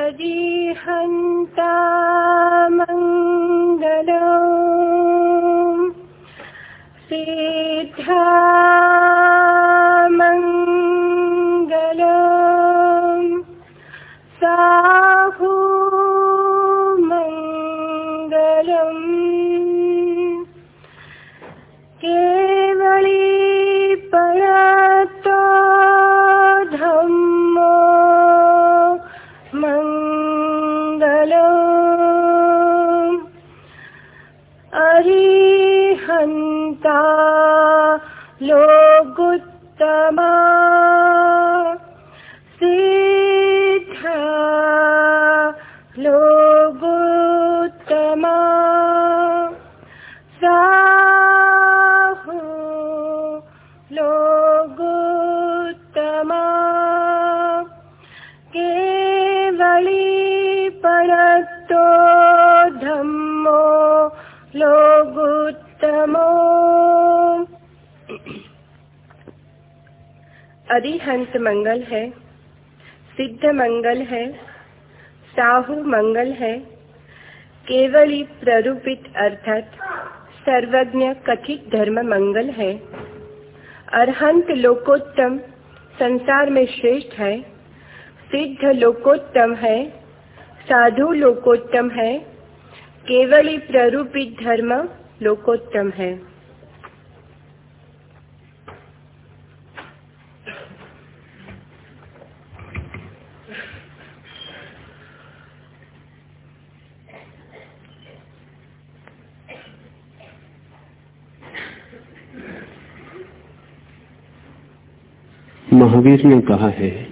अरिहन्ता मङ्गलम् सिद्धा अरिहंत मंगल है, सिद्ध मंगल है, साहु मंगल है, केवली प्ररूपित अर्थात सर्वज्ञ कथित धर्म मंगल है। अरहंत लोकोत्तम संसार में श्रेष्ठ है, सिद्ध लोकोत्तम है, साधु लोकोत्तम है, केवली प्ररूपित धर्म लोकोत्तम है। महावीर ने कहा है,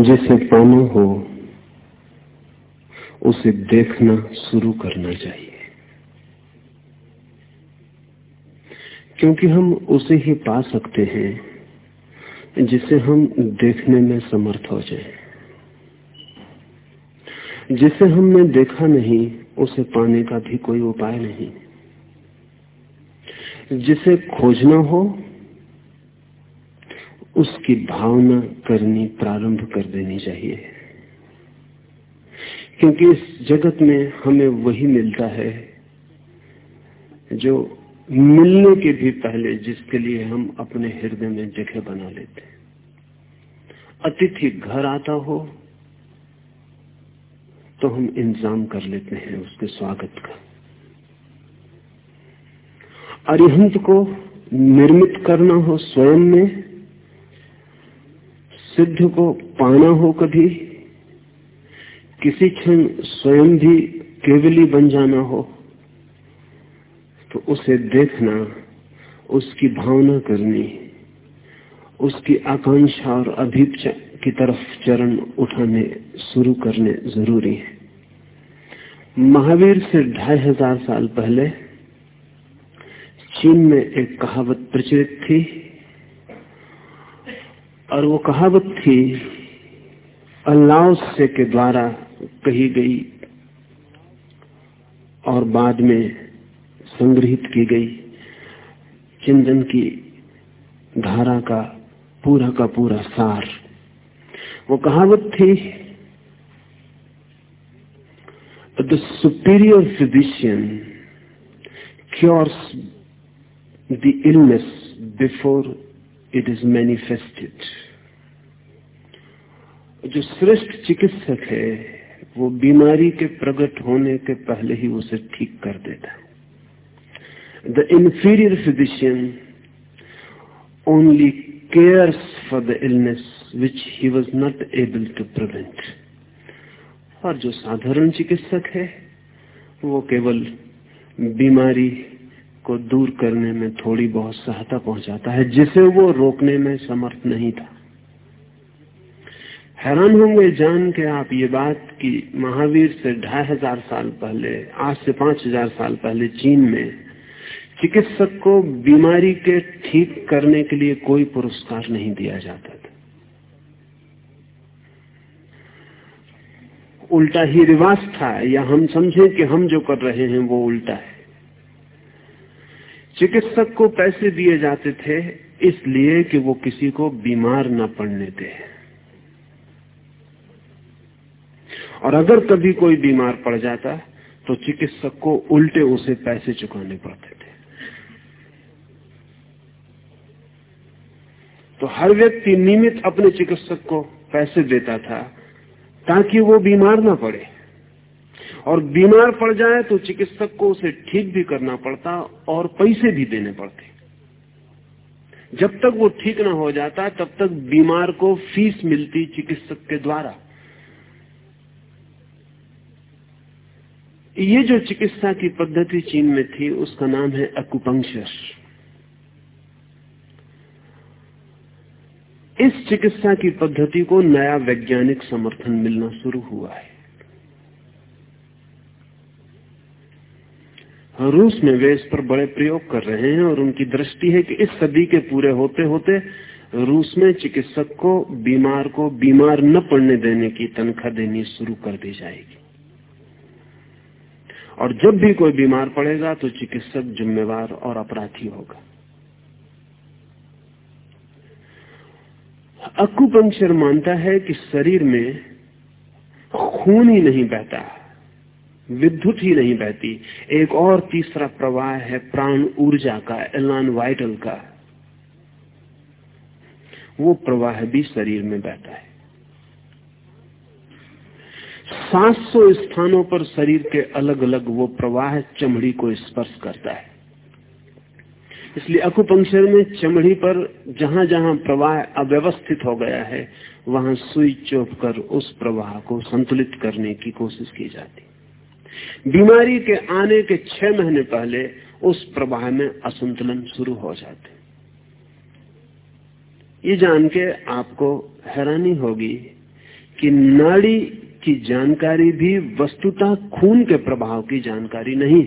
जिसे पाना हो, उसे देखना शुरू करना चाहिए। क्योंकि हम उसे ही पा सकते हैं, जिसे हम देखने में समर्थ हो जाए। जिसे हमने देखा नहीं, उसे पाने का भी कोई उपाय नहीं। जिसे खोजना हो, उसकी भावना करनी, प्रारंभ कर देनी चाहिए। क्योंकि इस जगत में हमें वही मिलता है, जो मिलने के भी पहले जिसके लिए हम अपने हृदय में जगह बना लेते हैं। अतिथि घर आता हो तो हम इंतज़ाम कर लेते हैं उसके स्वागत का। अरिहंत को निर्मित करना हो स्वयं में, सिद्ध को पाना हो कभी, किसी क्षण स्वयं भी केवली बन जाना हो तो उसे देखना, उसकी भावना करनी, उसकी आकांक्षा और अभीपा की तरफ़ चरण उठाने शुरू करने ज़रूरी है। महावीर से ढाई हज़ार साल पहले चीन में एक कहावत प्रचलित थी, और वो कहावत थी, अल्लाह से के द्वारा कही गई और बाद में संग्रहित की गई। चिंतन की धारा का पूरा का पूरा सार। वो कहावत थी the superior physician cures the illness before it is manifested जो श्रेष्ठ चिकित्सक है, वो बीमारी के प्रकट होने के पहले ही उसे ठीक कर देता है the inferior physician only cares for the illness which he was not able to prevent. और जो साधारण चिकित्सक है, वो केवल बीमारी को दूर करने में थोड़ी बहुत सहायता पहुंचाता है, जिसे वो रोकने में समर्थ नहीं था। हैरान होंगे जान के आप ये बात कि महावीर से ढाई हज़ार साल पहले, आज से पाँच हज़ार साल पहले चीन में चिकित्सक को बीमारी के ठीक करने के लिए कोई पुरस्कार नहीं दिया जाता था। उल्टा ही रिवाज था, या हम समझें कि हम जो कर रहे हैं वो उल्टा है। चिकित्सक को पैसे दिए जाते थे, इसलिए कि वो किसी को बीमार न पड़ने दे। और अगर कभी कोई बीमार पड़ जाता तो चिकित्सक को उल्टे उसे पैसे चुकाने पड़ते थे। तो हर व्यक्ति नियमित अपने चिकित्सक को पैसे देता था, ताकि वो बीमार ना पड़े। और बीमार पड़ जाए तो चिकित्सक को उसे ठीक भी करना पड़ता और पैसे भी देने पड़ते। जब तक वो ठीक ना हो जाता, तब तक बीमार को फ़ीस मिलती चिकित्सक के द्वारा। ये जो चिकित्सा की पद्धति चीन में थी, उसका नाम है अकुपंक्चर इस चिकित्सा की पद्धति को नया वैज्ञानिक समर्थन मिलना शुरू हुआ है। रूस में वे इस पर बड़े प्रयोग कर रहे हैं और उनकी दृष्टि है कि इस सदी के पूरे होते होते रूस में चिकित्सक को, बीमार को बीमार न पड़ने देने की तनख्वाह देनी शुरू कर दी जाएगी। और जब भी कोई बीमार पड़ेगा तो चिकित्सक जिम्मेवार और अपराधी होगा। अकुपंक्चर मानता है कि शरीर में खून ही नहीं बहता। विद्युत ही नहीं बहती। एक और तीसरा प्रवाह है प्राण ऊर्जा का एलान वाइटल का। वो प्रवाह भी शरीर में बहता है। 700 स्थानों पर शरीर के अलग अलग वो प्रवाह चमड़ी को स्पर्श करता है। इसलिए अकुपंक्चर में चमड़ी पर जहाँ जहाँ प्रवाह अव्यवस्थित हो गया है, वहाँ सुई चोप कर उस प्रवाह को संतुलित करने की कोशिश की जाती बीमारी के आने के छह महीने पहले उस प्रवाह में असंतुलन शुरू हो जाते ये जान के आपको हैरानी होगी कि नाड़ी की जानकारी भी वस्तुतः खून के प्रभाव की जानकारी नहीं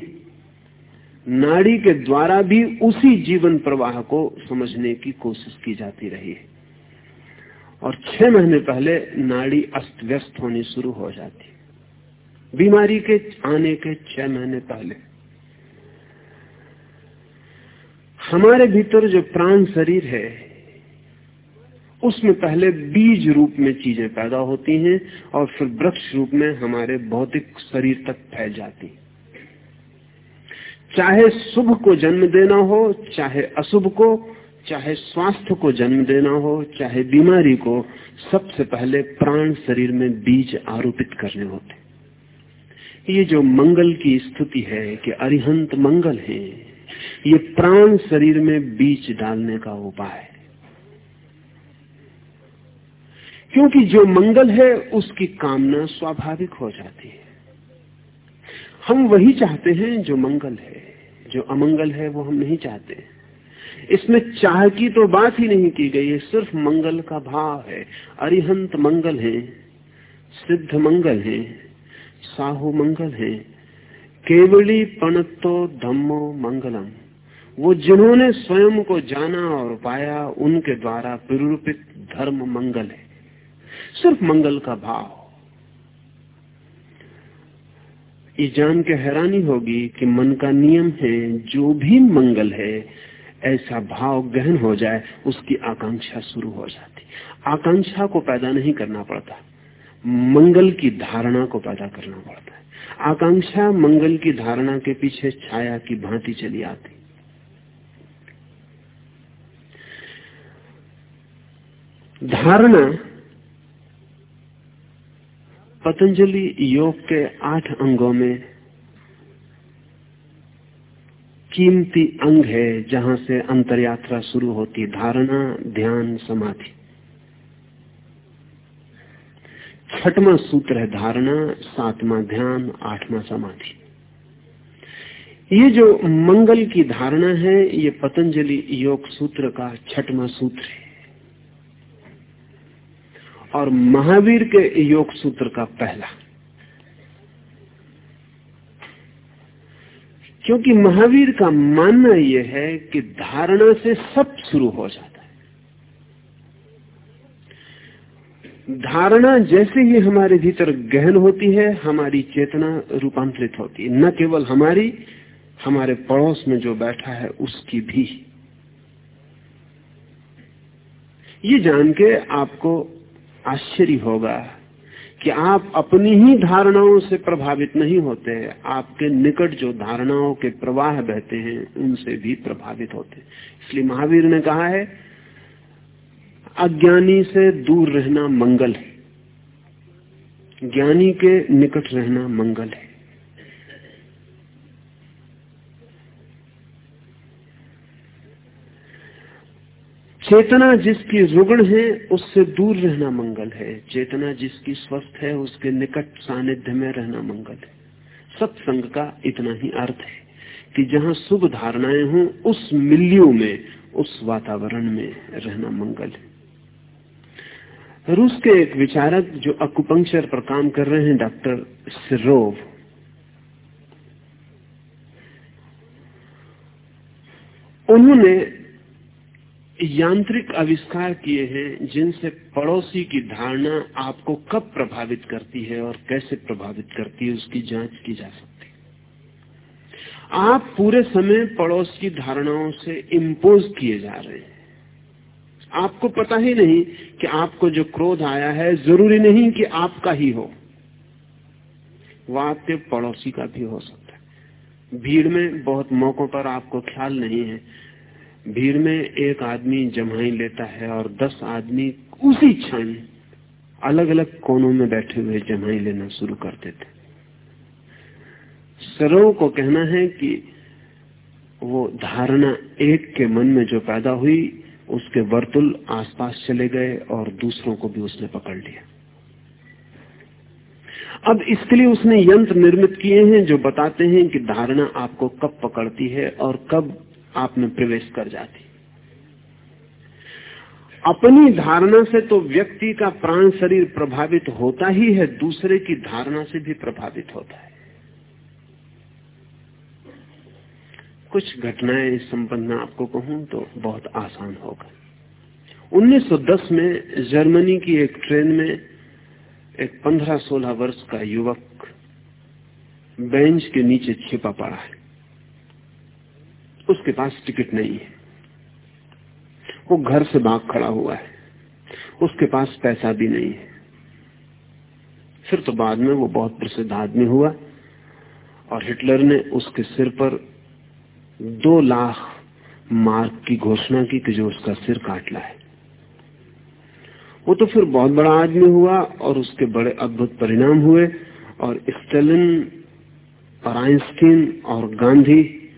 नाड़ी के द्वारा भी उसी जीवन प्रवाह को समझने की कोशिश की जाती रही है। और छह महीने पहले नाड़ी अस्त व्यस्त होनी शुरू हो जाती बीमारी के आने के छह महीने पहले। हमारे भीतर जो प्राण शरीर है, उसमें पहले बीज रूप में चीज़ें पैदा होती हैं और फिर वृक्ष रूप में हमारे भौतिक शरीर तक फैल जाती चाहे शुभ को जन्म देना हो, चाहे अशुभ को, चाहे स्वास्थ्य को जन्म देना हो, चाहे बीमारी को, सबसे पहले प्राण शरीर में बीज आरोपित करने होते ये जो मंगल की स्थिति है, कि अरिहंत मंगल है, ये प्राण शरीर में बीज डालने का उपाय है। क्योंकि जो मंगल है, उसकी कामना स्वाभाविक हो जाती है। हम वही चाहते हैं जो मंगल है। जो अमंगल है, वो हम नहीं चाहते। इसमें चाह की तो बात ही नहीं की गई है, सिर्फ़ मंगल का भाव है। अरिहंत मंगल है, सिद्ध मंगल है। साहु मंगल है। केवली पणतो धम्मो मंगलम। वो जिन्होंने स्वयं को जाना और पाया, उनके द्वारा प्ररूपित धर्म मंगल है। सिर्फ़ मंगल का भाव। ये जान के हैरानी होगी कि मन का नियम है, जो भी मंगल है, ऐसा भाव गहन हो जाए, उसकी आकांक्षा शुरू हो जाती। आकांक्षा को पैदा नहीं करना पड़ता। मंगल की धारणा को पैदा करना पड़ता है। आकांक्षा मंगल की धारणा के पीछे छाया की भांति चली आती। धारणा पतंजलि योग के आठ अंगों में कीमती अंग है जहाँ से अंतर यात्रा शुरू होती। धारणा, ध्यान, समाधि। छठवा सूत्र है, धारणा, सातवां ध्यान, आठवां समाधि। ये जो मंगल की धारणा है, ये पतंजलि योग सूत्र का छठवा सूत्र है। और महावीर के योग सूत्र का पहला। क्योंकि महावीर का मानना यह है कि धारणा से सब शुरू हो जाता धारणा जैसे ही हमारे भीतर गहन होती है, हमारी चेतना रूपांतरित होती है। न केवल हमारी, हमारे पड़ोस में जो बैठा है, उसकी भी। ये जान के आपको आश्चर्य होगा कि आप अपनी ही धारणाओं से प्रभावित नहीं होते आपके निकट जो धारणाओं के प्रवाह बहते हैं, उनसे भी प्रभावित होते इसलिए महावीर ने कहा है अज्ञानी से दूर रहना मंगल है। ज्ञानी के निकट रहना मंगल है। चेतना जिसकी रुग्ण है, उससे दूर रहना मंगल है। चेतना जिसकी स्वस्थ है, उसके निकट सानिध्य में रहना मंगल है। सत्संग का इतना ही अर्थ है कि जहाँ शुभ धारणाएँ हों, उस मिल्यू में, उस वातावरण में रहना मंगल है। रूस के एक विचारक जो अकुपंक्चर पर काम कर रहे हैं, डॉक्टर सिरोव। उन्होंने यांत्रिक आविष्कार किए हैं, जिनसे पड़ोसी की धारणा आपको कब प्रभावित करती है और कैसे प्रभावित करती है, उसकी जाँच की जा सकती है। आप पूरे समय पड़ोस की धारणाओं से इम्पोज किए जा रहे हैं। आपको पता ही नहीं कि आपको जो क्रोध आया है, ज़रूरी नहीं कि आपका ही हो। वह आपके पड़ोसी का भी हो सकता है। भीड़ में बहुत मौकों पर आपको ख्याल नहीं है। भीड़ में एक आदमी जमाई लेता है और दस आदमी उसी क्षण अलग अलग कोनों में बैठे हुए जमाई लेना शुरू कर देते सरो को कहना है कि वो धारणा एक के मन में जो पैदा हुई उसके वर्तुल आसपास चले गए और दूसरों को भी उसने पकड़ लिया। अब इसके लिए उसने यंत्र निर्मित किए हैं जो बताते हैं कि धारणा आपको कब पकड़ती है और कब आप में प्रवेश कर जाती। अपनी धारणा से तो व्यक्ति का प्राण शरीर प्रभावित होता ही है, दूसरे की धारणा से भी प्रभावित होता है। कुछ घटनाएँ इस संबंध में आपको कहूँ तो बहुत आसान होगा। 1910 में जर्मनी की एक ट्रेन में एक 15-16 वर्ष का युवक बेंच के नीचे छिपा पड़ा है। उसके पास टिकट नहीं है। वो घर से भाग खड़ा हुआ है। उसके पास पैसा भी नहीं है। फिर तो बाद में वो बहुत प्रसिद्ध आदमी हुआ और हिटलर ने उसके सिर पर दो लाख मार्क की घोषणा की कि जो उसका सिर काट लाए वो तो फिर बहुत बड़ा आदमी हुआ और उसके बड़े अद्भुत परिणाम हुए और स्टेलिन और आइंस्टीन और गांधी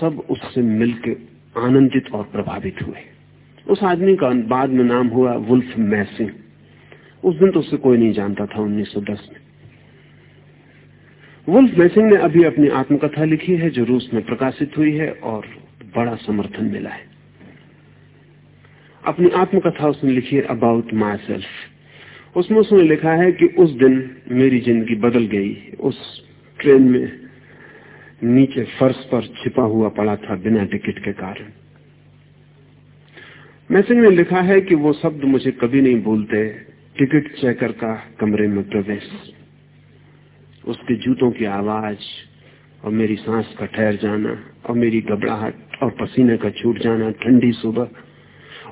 सब उससे मिलकर आनंदित और प्रभावित हुए। उस आदमी का बाद में नाम हुआ वुल्फ मैसिंग। उस दिन तो उसे कोई नहीं जानता था 1910 में। वुल्फ मैसिंग ने अभी अपनी आत्मकथा लिखी है, जो रूस में प्रकाशित हुई है और बड़ा समर्थन मिला है। अपनी आत्मकथा उसने लिखी है अबाउट माई सेल्फ उसमें उसने लिखा है कि उस दिन मेरी ज़िंदगी बदल गई। उस ट्रेन में नीचे फर्श पर छिपा हुआ पड़ा था बिना टिकट के कारण। मैसेज ने लिखा है कि वो शब्द मुझे कभी नहीं भूलते। टिकट चेकर का कमरे में प्रवेश। उसके जूतों की आवाज़, और मेरी सांस का ठहर जाना, और मेरी घबराहट, और पसीने का छूट जाना, ठंडी सुबह।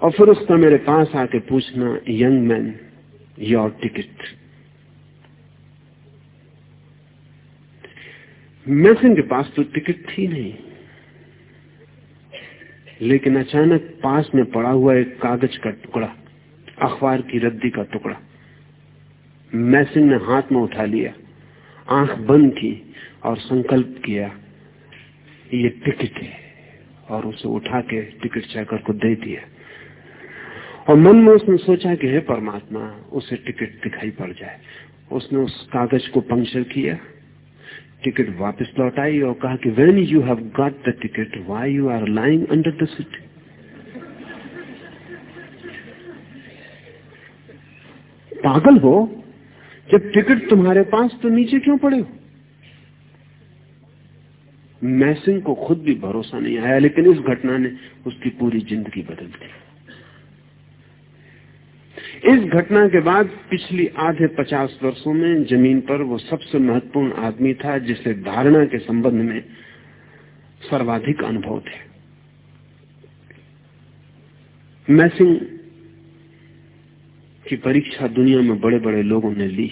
और फिर उसका मेरे पास आके पूछना, young man, your ticket. Mason के पास तो टिकट थी नहीं, लेकिन अचानक पास में पड़ा हुआ एक कागज़ का टुकड़ा, अखबार की रद्दी का टुकड़ा मैसिन ने हाथ में उठा लिया। आँख बंद की और संकल्प किया, ये टिकट है। और उसे उठा के टिकट चेकर को दे दिया। और मन में उसने सोचा कि, हे परमात्मा, उसे टिकट दिखाई पड़ जाए। उसने उस कागज़ को पंक्चर किया, टिकट वापस लौट आई और कहा कि when you have got the ticket why you are lying under the seat पागल हो? जब टिकट तुम्हारे पास तो नीचे क्यों पड़े हो? मैसिंग को खुद भी भरोसा नहीं आया, लेकिन इस घटना ने उसकी पूरी ज़िंदगी बदल दी। इस घटना के बाद पिछली आधे पचास वर्षों में ज़मीन पर वो सबसे महत्वपूर्ण आदमी था, जिसे धारणा के संबंध में सर्वाधिक अनुभव थे। मैसिंग की परीक्षा दुनिया में बड़े बड़े लोगों ने ली।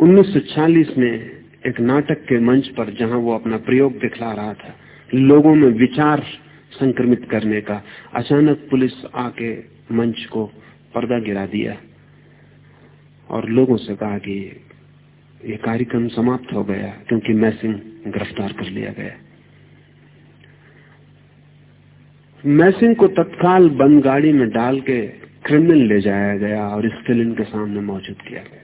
1940 में एक नाटक के मंच पर जहाँ वो अपना प्रयोग दिखला रहा था, लोगों में विचार संक्रमित करने का, अचानक पुलिस आके मंच को पर्दा गिरा दिया और लोगों से कहा कि ये कार्यक्रम समाप्त हो गया, क्योंकि मैसिंग गिरफ़्तार कर लिया गया। मैसिंग को तत्काल बंद गाड़ी में डाल के क्रिमिनल ले जाया गया और स्टेलिन के सामने मौजूद किया गया।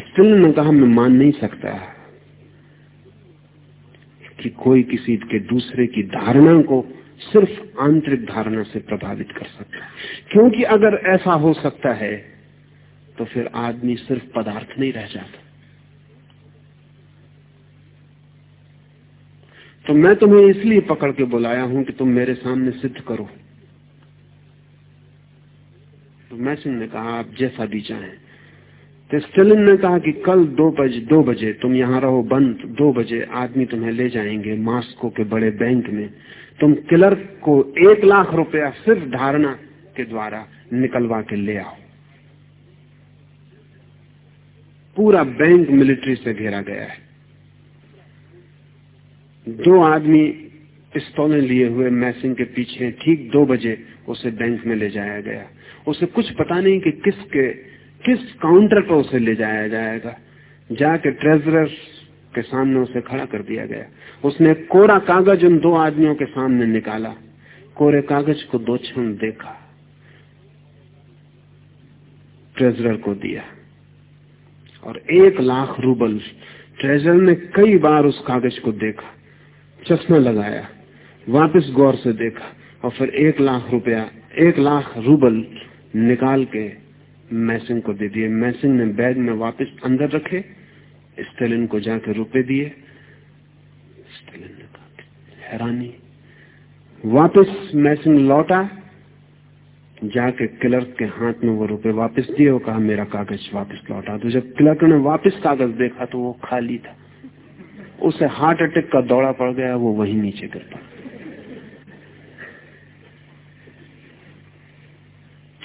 स्टेलिन ने कहा मैं मान नहीं सकता कि कोई किसी के दूसरे की धारणा को सिर्फ़ आंतरिक धारणा से प्रभावित कर सकता है। क्योंकि अगर ऐसा हो सकता है तो फिर आदमी सिर्फ़ पदार्थ नहीं रह जाता। तो मैं तुम्हें इसलिए पकड़ के बुलाया हूँ कि तुम मेरे सामने सिद्ध करो। तो मैसिंग ने कहा, आप जैसा भी चाहें। तो स्टेलिन ने कहा कि कल दो बजे दो बजे तुम यहाँ रहो, बंद, दो बजे आदमी तुम्हें ले जाएँगे मास्को के बड़े बैंक में। तुम क्लर्क को एक लाख रुपया सिर्फ़ धारणा के द्वारा निकलवा के ले आओ। पूरा बैंक मिलिट्री से घेरा गया है। दो आदमी पिस्तौलें लिए हुए मैसिंग के पीछे ठीक दो बजे उसे बैंक में ले जाया गया। उसे कुछ पता नहीं कि किसके किस काउंटर पर उसे ले जाया जाएगा। जाके ट्रेजरर के सामने उसे खड़ा कर दिया गया। उसने कोरा कागज़ उन दो आदमियों के सामने निकाला। कोरे कागज़ को दो क्षण देखा। ट्रेजरर को दिया। और एक लाख रूबल ट्रेजरर ने कई बार उस कागज़ को देखा। चश्मा लगाया, वापस गौर से देखा और फिर एक लाख रुपया, एक लाख रूबल निकाल के मैसिंग को दे दिए। मैसिंग ने बैग में वापस अंदर रखे, स्टेलिन को जाके रुपए दिए। स्टेलिन ने कहा हैरानी। वापस मैसिंग लौटा, जाके क्लर्क के हाथ में वो रुपए वापस दिए और कहा, मेरा कागज़ वापस लौटा तो जब क्लर्क ने वापस कागज़ देखा तो वो खाली था। उसे हार्ट अटैक का दौड़ा पड़ गया, वो वहीं नीचे गिर पड़ा।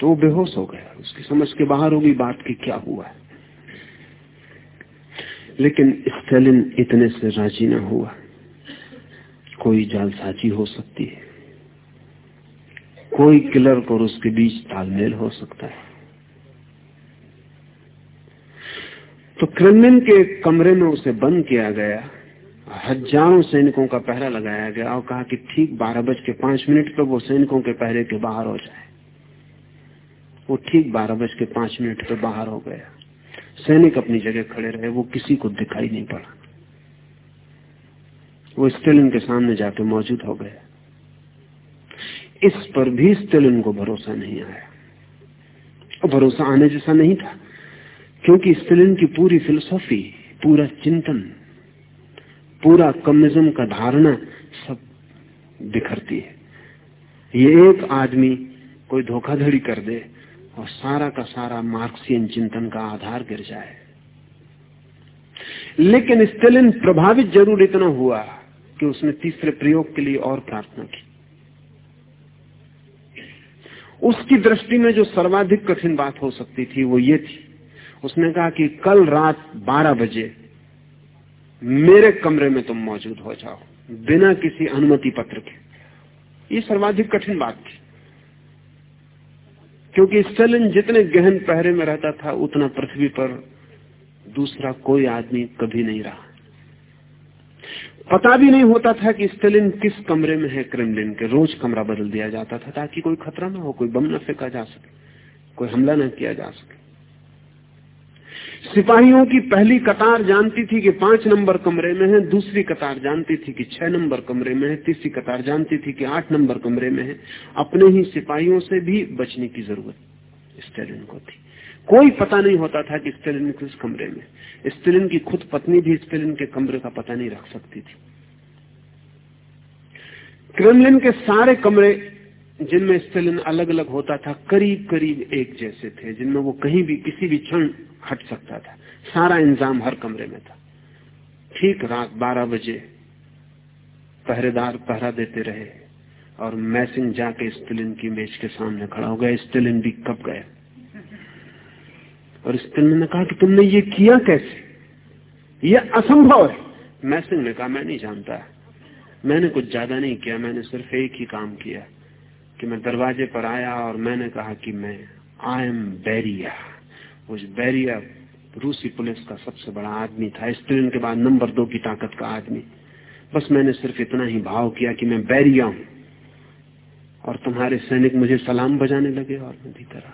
तो वो बेहोश हो गया। उसकी समझ के बाहर होगी, बात की क्या हुआ है। लेकिन स्टेलिन इतने से राज़ी ना हुआ। कोई जालसाजी हो सकती है। कोई क्लर्क और उसके बीच तालमेल हो सकता है। तो क्रेमलिन के कमरे में उसे बंद किया गया। हज़ारों सैनिकों का पहरा लगाया गया और कहा कि ठीक बारह बज के पाँच मिनट पर वो सैनिकों के पहरे के बाहर हो जाए। वो ठीक बारह बज के पाँच मिनट पे बाहर हो गया। सैनिक अपनी जगह खड़े रहे, वो किसी को दिखाई नहीं पड़ा। वो स्टेलिन के सामने जाके मौजूद हो गया। इस पर भी स्टेलिन को भरोसा नहीं आया। और भरोसा आने जैसा नहीं था, क्योंकि स्टेलिन की पूरी फिलोसॉफी, पूरा चिंतन पूरा कम्युनिज्म का धारणा सब बिखरती है। ये एक आदमी कोई धोखाधड़ी कर दे और सारा का सारा मार्क्सियन चिंतन का आधार गिर जाए। लेकिन स्टेलिन प्रभावित ज़रूर इतना हुआ कि उसने तीसरे प्रयोग के लिए और प्रार्थना की। उसकी दृष्टि में जो सर्वाधिक कठिन बात हो सकती थी वो ये थी। उसने कहा कि कल रात 12 बजे मेरे कमरे में तुम मौजूद हो जाओ, बिना किसी अनुमति पत्र के। ये सर्वाधिक कठिन बात थी। क्योंकि स्टेलिन जितने गहन पहरे में रहता था, उतना पृथ्वी पर दूसरा कोई आदमी कभी नहीं रहा। पता भी नहीं होता था कि स्टेलिन किस कमरे में है क्रेमलिन के। रोज कमरा बदल दिया जाता था ताकि कोई खतरा ना हो, कोई बम न फेंका जा सके, कोई हमला न किया जा सके। सिपाहियों की पहली कतार जानती थी कि पाँच नंबर कमरे में है, दूसरी कतार जानती थी कि छह नंबर कमरे में है, तीसरी कतार जानती थी कि आठ नंबर कमरे में है। अपने ही सिपाहियों से भी बचने की ज़रूरत स्टेलिन को थी। कोई पता नहीं होता था कि स्टेलिन किस कमरे में स्टेलिन की खुद पत्नी भी स्टेलिन के कमरे का पता नहीं रख सकती थी। क्रेमलिन के सारे कमरे जिनमें स्टेलिन अलग अलग होता था करीब करीब एक जैसे थे, जिनमें वो कहीं भी, किसी भी क्षण हट सकता था। सारा इंतज़ाम हर कमरे में था। ठीक रात बारह बजे पहरेदार पहरा देते रहे और मैसिंग जाके स्टिलिन की मेज के सामने खड़ा हो गया। स्टिलिन भी कब गया? और स्टिलिन ने कहा कि तुमने ये किया कैसे? ये असंभव है। मैसिंग ने कहा, मैं नहीं जानता। मैंने कुछ ज़्यादा नहीं किया, मैंने सिर्फ़ एक ही काम किया कि मैं दरवाजे पर आया और मैंने कहा कि मैं आई एम बैरिया वो बैरिया रूसी पुलिस का सबसे बड़ा आदमी था। स्टेलिन के बाद नंबर दो की ताकत का आदमी। बस मैंने सिर्फ़ इतना ही भाव किया कि मैं बैरिया हूँ। और तुम्हारे सैनिक मुझे सलाम बजाने लगे और मैं भीतर आ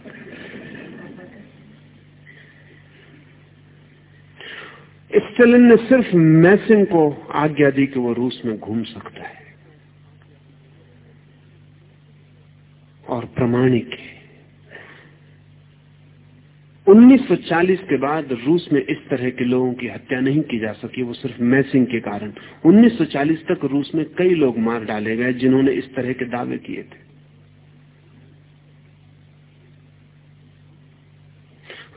स्टेलिन ने सिर्फ़ मैसिंग को आज्ञा दी कि वो रूस में घूम सकता है। और प्रमाणिक है। 1940 के बाद रूस में इस तरह के लोगों की हत्या नहीं की जा सकी, वो सिर्फ़ मैसिंग के कारण। 1940 तक रूस में कई लोग मार डाले गए जिन्होंने इस तरह के दावे किए थे।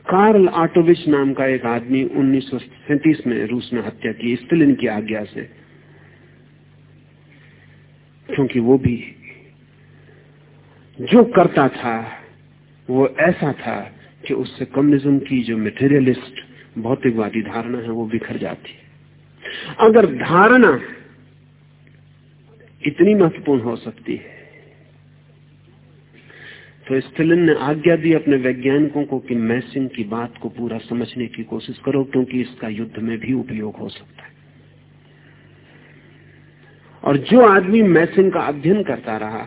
कार्ल आटोविच नाम का एक आदमी उन्नीस में रूस में हत्या की, स्टिलिन की आज्ञा से। क्योंकि वो भी जो करता था, वो ऐसा था कि उससे कम्युनिज्म की जो मेटेरियलिस्ट भौतिकवादी धारणा है, वो बिखर जाती है। अगर धारणा इतनी महत्वपूर्ण हो सकती है तो स्टेलिन ने आज्ञा दी अपने वैज्ञानिकों को कि मैसिंग की बात को पूरा समझने की कोशिश करो, क्योंकि इसका युद्ध में भी उपयोग हो सकता है। और जो आदमी मैसिंग का अध्ययन करता रहा,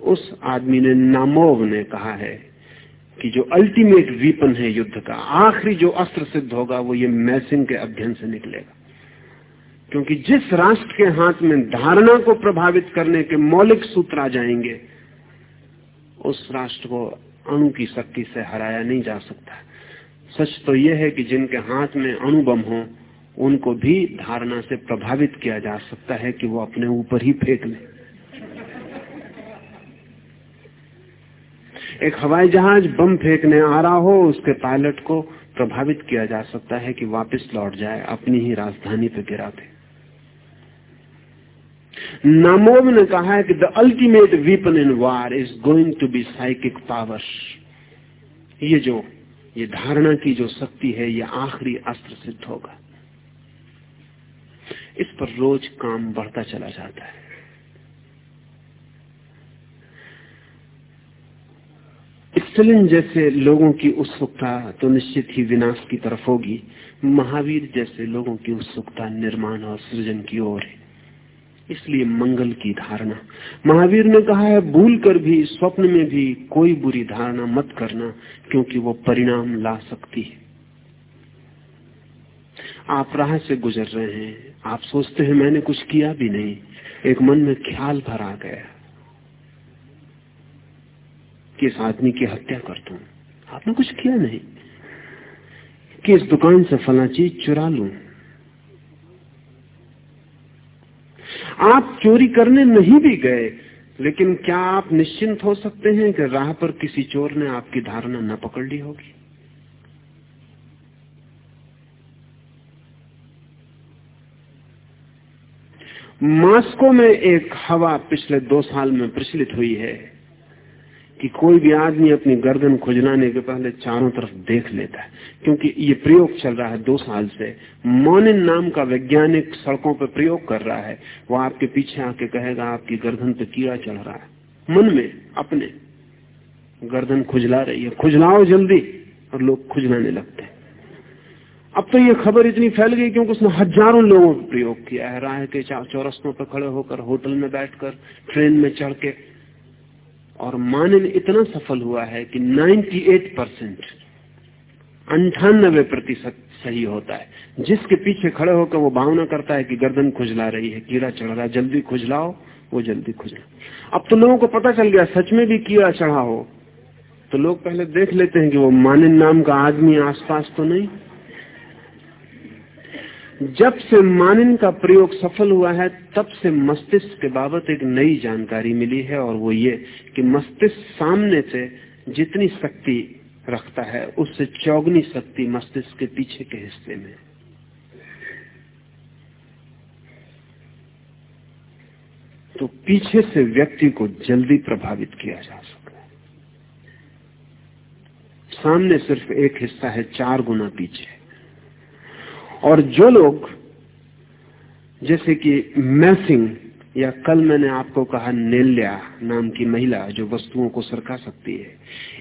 उस आदमी ने नामोव ने कहा है कि जो अल्टीमेट वीपन है युद्ध का, आखिरी जो अस्त्र सिद्ध होगा वो ये मैसिंग के अध्ययन से निकलेगा। क्योंकि जिस राष्ट्र के हाथ में धारणा को प्रभावित करने के मौलिक सूत्र आ जाएँगे, उस राष्ट्र को अणु की शक्ति से हराया नहीं जा सकता। सच तो यह है कि जिनके हाथ में अणुबम हो, उनको भी धारणा से प्रभावित किया जा सकता है कि वो अपने ऊपर ही फेंक लें। एक हवाई जहाज़ बम फेंकने आ रहा हो, उसके पायलट को प्रभावित किया जा सकता है कि वापस लौट जाए, अपनी ही राजधानी पे गिरा दे। नामोव ने कहा है कि the ultimate weapon in war is going to be psychic power ये जो, ये धारणा की जो शक्ति है, ये आखिरी अस्त्र सिद्ध होगा। इस पर रोज काम बढ़ता चला जाता है। स्टलिन जैसे लोगों की उत्सुकता तो निश्चित ही विनाश की तरफ़ होगी। महावीर जैसे लोगों की उत्सुकता निर्माण और सृजन की ओर है। इसलिए मंगल की धारणा। महावीर ने कहा है भूल कर भी, स्वप्न में भी कोई बुरी धारणा मत करना, क्योंकि वो परिणाम ला सकती है। आप राह से गुजर रहे हैं, आप सोचते हैं मैंने कुछ किया भी नहीं, एक मन में ख्याल भर आ गया। कि इस आदमी की हत्या कर दू आपने कुछ किया नहीं। कि इस दुकान से फला चीज़ चुरा लू? आप चोरी करने नहीं भी गए, लेकिन क्या आप निश्चिंत हो सकते हैं कि राह पर किसी चोर ने आपकी धारणा न पकड़ ली होगी? मास्को में एक हवा पिछले दो साल में प्रचलित हुई है। कि कोई भी आदमी अपनी गर्दन खुजलाने के पहले चारों तरफ़ देख लेता है। क्योंकि ये प्रयोग चल रहा है दो साल से। मोनिन नाम का वैज्ञानिक सड़कों पर प्रयोग कर रहा है। वो आपके पीछे आके कहेगा, आपकी गर्दन पे कीड़ा चढ़ रहा है। मन में अपने गर्दन खुजला रही है। खुजलाओ जल्दी और लोग खुजलाने लगते हैं। अब तो ये खबर इतनी फैल गई क्योंकि उसने हज़ारों लोगों पर प्रयोग किया है। राह के चौरस्तों पर खड़े होकर होटल में बैठकर, ट्रेन में चढ़ के और मानन इतना सफल हुआ है कि 98 परसेंट, अंठानबे प्रतिशत सही होता है। जिसके पीछे खड़े होकर वो भावना करता है कि गर्दन खुजला रही है, कीड़ा चढ़ रहा जल्दी खुजलाओ, वो जल्दी खुजला। अब तो लोगों को पता चल गया, सच में भी कीड़ा चढ़ा हो। तो लोग पहले देख लेते हैं कि वो मानिन नाम का आदमी आसपास तो नहीं। जब से मानिन का प्रयोग सफल हुआ है, तब से मस्तिष्क के बाबत एक नई जानकारी मिली है, और वो ये कि मस्तिष्क सामने से जितनी शक्ति रखता है, उससे चौगनी शक्ति मस्तिष्क के पीछे के हिस्से में। तो पीछे से व्यक्ति को जल्दी प्रभावित किया जा सकता है सामने सिर्फ़ एक हिस्सा है, चार गुना पीछे। और जो लोग, जैसे कि मैसिंग, या कल मैंने आपको कहा नेल्या नाम की महिला जो वस्तुओं को सरका सकती है,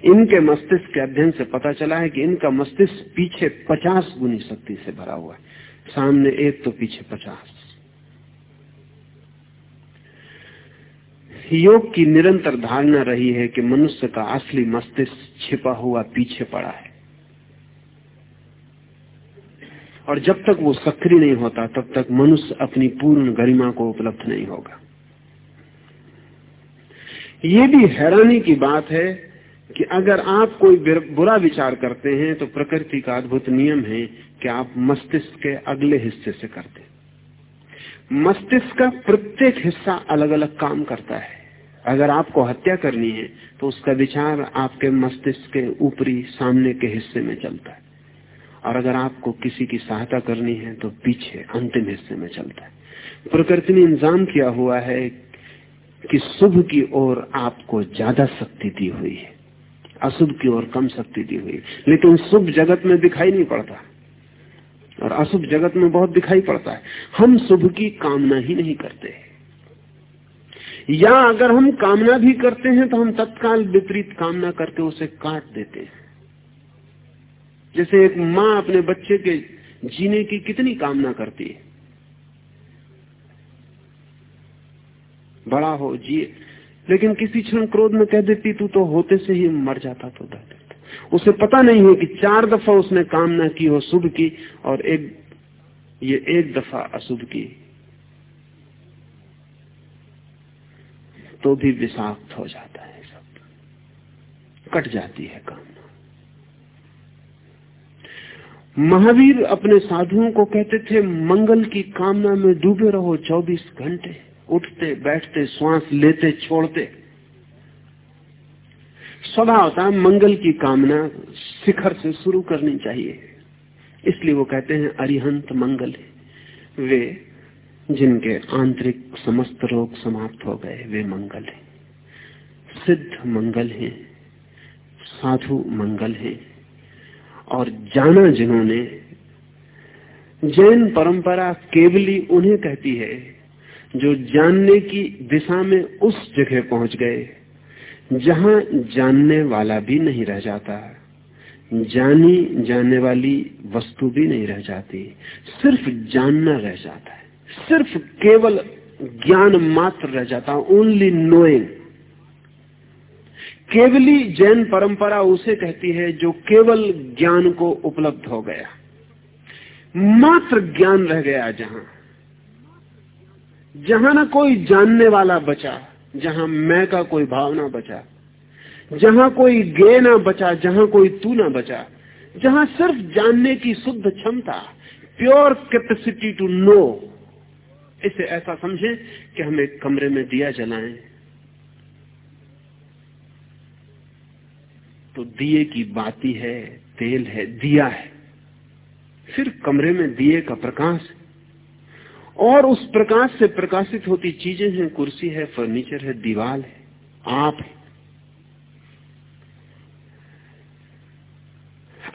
इनके मस्तिष्क के अध्ययन से पता चला है कि इनका मस्तिष्क पीछे पचास गुनी शक्ति से भरा हुआ है। सामने एक तो पीछे पचास। योग की निरंतर धारणा रही है कि मनुष्य का असली मस्तिष्क छिपा हुआ पीछे पड़ा है। और जब तक वो सक्रिय नहीं होता, तब तक मनुष्य अपनी पूर्ण गरिमा को उपलब्ध नहीं होगा। ये भी हैरानी की बात है कि अगर आप कोई बुरा विचार करते हैं तो प्रकृति का अद्भुत नियम है कि आप मस्तिष्क के अगले हिस्से से करते मस्तिष्क का प्रत्येक हिस्सा अलग अलग काम करता है। अगर आपको हत्या करनी है तो उसका विचार आपके मस्तिष्क के ऊपरी सामने के हिस्से में चलता है। और अगर आपको किसी की सहायता करनी है तो पीछे, अंतिम हिस्से में चलता है। प्रकृति ने इंतज़ाम किया हुआ है कि शुभ की ओर आपको ज़्यादा शक्ति दी हुई है, अशुभ की ओर कम शक्ति दी हुई है। लेकिन शुभ जगत में दिखाई नहीं पड़ता, और अशुभ जगत में बहुत दिखाई पड़ता है। हम शुभ की कामना ही नहीं करते या अगर हम कामना भी करते हैं तो हम तत्काल विपरीत कामना करके उसे काट देते हैं। जैसे एक माँ अपने बच्चे के जीने की कितनी कामना करती है। बड़ा हो, जिए। लेकिन किसी क्षण क्रोध में कह देती, तू तो होते से ही मर जाता तो दर्द उसे पता नहीं है कि चार दफ़ा उसने कामना की हो शुभ की और एक, ये एक दफ़ा अशुभ की। तो भी विषाक्त हो जाता है सब। कट जाती है काम महावीर अपने साधुओं को कहते थे, मंगल की कामना में डूबे रहो 24 घंटे। उठते, बैठते, श्वास लेते, छोड़ते। स्वभाव था मंगल की कामना शिखर से शुरू करनी चाहिए। इसलिए वो कहते हैं, अरिहंत मंगल है। वे, जिनके आंतरिक समस्त रोग समाप्त हो गए, वे मंगल है। सिद्ध मंगल है। साधु मंगल है। और जाना जिन्होंने। जैन परंपरा केवली उन्हें कहती है, जो जानने की दिशा में उस जगह पहुँच गए, जहाँ जानने वाला भी नहीं रह जाता, जानी जाने वाली वस्तु भी नहीं रह जाती, सिर्फ़ जानना रह जाता है, सिर्फ़ केवल ज्ञान मात्र रह जाता ओनली नोइंग केवली जैन परंपरा उसे कहती है जो केवल ज्ञान को उपलब्ध हो गया। मात्र ज्ञान रह गया जहाँ। जहाँ ना कोई जानने वाला बचा, जहाँ मैं का कोई भावना बचा, जहाँ कोई गे ना बचा, जहाँ कोई तू ना बचा, जहाँ सिर्फ़ जानने की शुद्ध क्षमता, प्योर कैपेसिटी टू नो इसे ऐसा समझे कि हम एक कमरे में दिया जलाएँ। तो दिए की बाती है, तेल है, दिया है। फिर कमरे में दिए का प्रकाश। और उस प्रकाश से प्रकाशित होती चीज़ें हैं, कुर्सी है, फर्नीचर है दीवार है, आप है।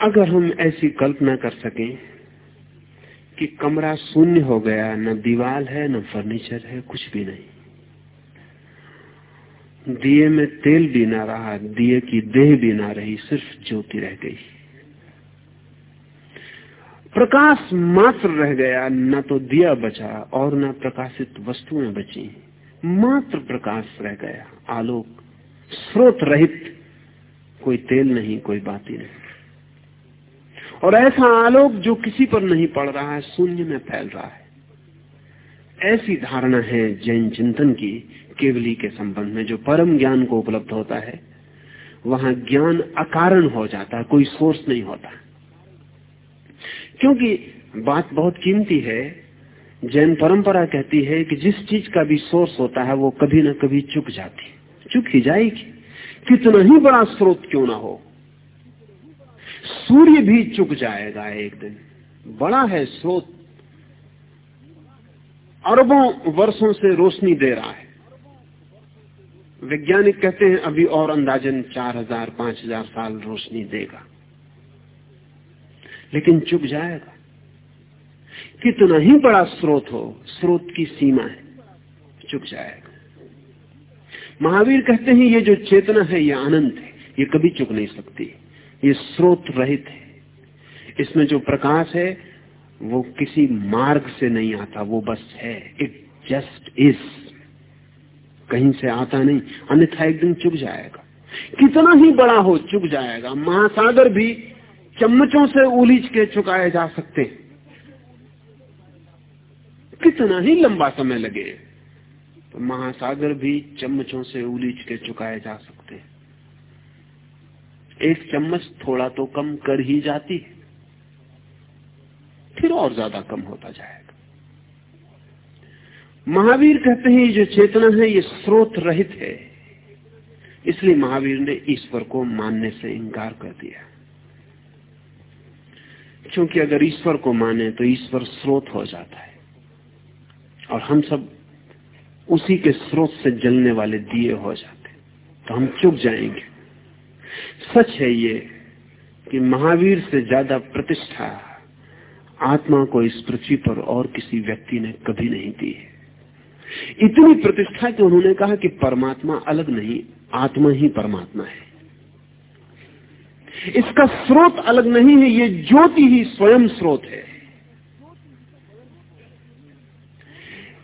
अगर हम ऐसी कल्पना कर सकें कि कमरा शून्य हो गया, न दीवार है, न फर्नीचर है, कुछ भी नहीं। दिए में तेल भी ना रहा, दिए की देह भी ना रही, सिर्फ़ ज्योति रह गई। प्रकाश मात्र रह गया, न तो दिया बचा और न प्रकाशित वस्तुएँ बची। मात्र प्रकाश रह गया, आलोक, स्रोत रहित कोई तेल नहीं, कोई बाती नहीं। और ऐसा आलोक जो किसी पर नहीं पड़ रहा है, शून्य में फैल रहा है। ऐसी धारणा है जैन चिंतन की केवली के संबंध में जो परम ज्ञान को उपलब्ध होता है, वहाँ ज्ञान अकारण हो जाता है कोई सोर्स नहीं होता। क्योंकि बात बहुत कीमती है, जैन परंपरा कहती है कि जिस चीज़ का भी सोर्स होता है, वो कभी ना कभी चुक जाती। चुक ही जाएगी। कितना ही बड़ा स्रोत क्यों ना हो। सूर्य भी चुक जाएगा एक दिन। बड़ा है स्रोत। अरबों वर्षों से रोशनी दे रहा है। वैज्ञानिक कहते हैं अभी और अंदाजन चार हज़ार, पाँच हज़ार साल रोशनी देगा। लेकिन चुक जाएगा। कितना ही बड़ा स्रोत हो, स्रोत की सीमा है चुक जाएगा। महावीर कहते हैं, ये जो चेतना है, ये आनंद है, ये कभी चुक नहीं सकती। ये स्रोत रहित है। इसमें जो प्रकाश है, वो किसी मार्ग से नहीं आता, वो बस है। इट जस्ट इज़ कहीं से आता नहीं, अन्यथा एक दिन चुक जाएगा। कितना ही बड़ा हो चुक जाएगा। महासागर भी चम्मचों से उलीझ के चुकाए जा सकते कितना ही लंबा समय लगे तो महासागर भी चम्मचों से उलीझ के चुकाए जा सकते एक चम्मच थोड़ा तो कम कर ही जाती फिर और ज़्यादा कम होता जाएगा। महावीर कहते हैं, ये जो चेतना है, ये स्रोत रहित है। इसलिए महावीर ने ईश्वर को मानने से इंकार कर दिया। क्योंकि अगर ईश्वर को माने तो ईश्वर स्रोत हो जाता है। और हम सब उसी के स्रोत से जलने वाले दिए हो जाते तो हम चुक जाएँगे। सच है ये कि महावीर से ज़्यादा प्रतिष्ठा आत्मा को इस पृथ्वी पर और किसी व्यक्ति ने कभी नहीं दी है। इतनी प्रतिष्ठा कि उन्होंने कहा कि परमात्मा अलग नहीं, आत्मा ही परमात्मा है। इसका स्रोत अलग नहीं है, ये ज्योति ही स्वयं स्रोत है।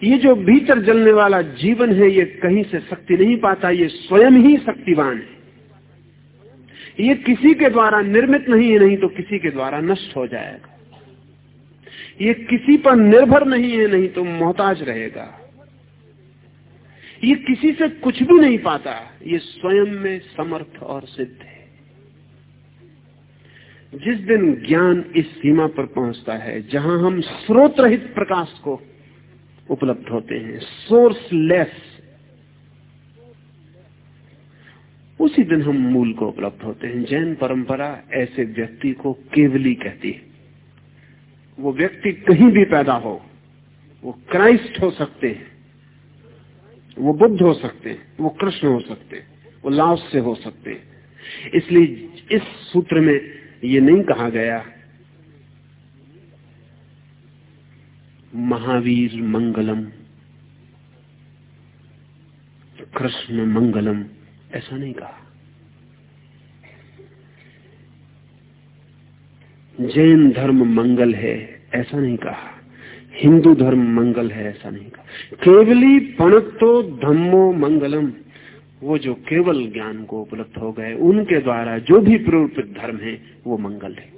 ये जो भीतर जलने वाला जीवन है, ये कहीं से शक्ति नहीं पाता, ये स्वयं ही शक्तिवान है। ये किसी के द्वारा निर्मित नहीं है, नहीं तो किसी के द्वारा नष्ट हो जाएगा। ये किसी पर निर्भर नहीं है, नहीं तो मोहताज रहेगा। ये किसी से कुछ भी नहीं पाता। ये स्वयं में समर्थ और सिद्ध है। जिस दिन ज्ञान इस सीमा पर पहुँचता है, जहाँ हम स्रोत रहित प्रकाश को उपलब्ध होते हैं, सोर्सलेस, उसी दिन हम मूल को उपलब्ध होते हैं। जैन परंपरा ऐसे व्यक्ति को केवली कहती है। वो व्यक्ति कहीं भी पैदा हो, वो क्राइस्ट हो सकते हैं। वो बुद्ध हो सकते हैं, वो कृष्ण हो सकते हैं, वो लाओस से हो सकते हैं। इसलिए इस सूत्र में ये नहीं कहा गया, महावीर मंगलम, कृष्ण मंगलम, ऐसा नहीं कहा। जैन धर्म मंगल है, ऐसा नहीं कहा। हिंदू धर्म मंगल है, ऐसा नहीं कहा। केवली पणतो धम्मो मंगलम, वो जो केवल ज्ञान को उपलब्ध हो गए, उनके द्वारा जो भी प्रवृत्त धर्म है, वो मंगल है।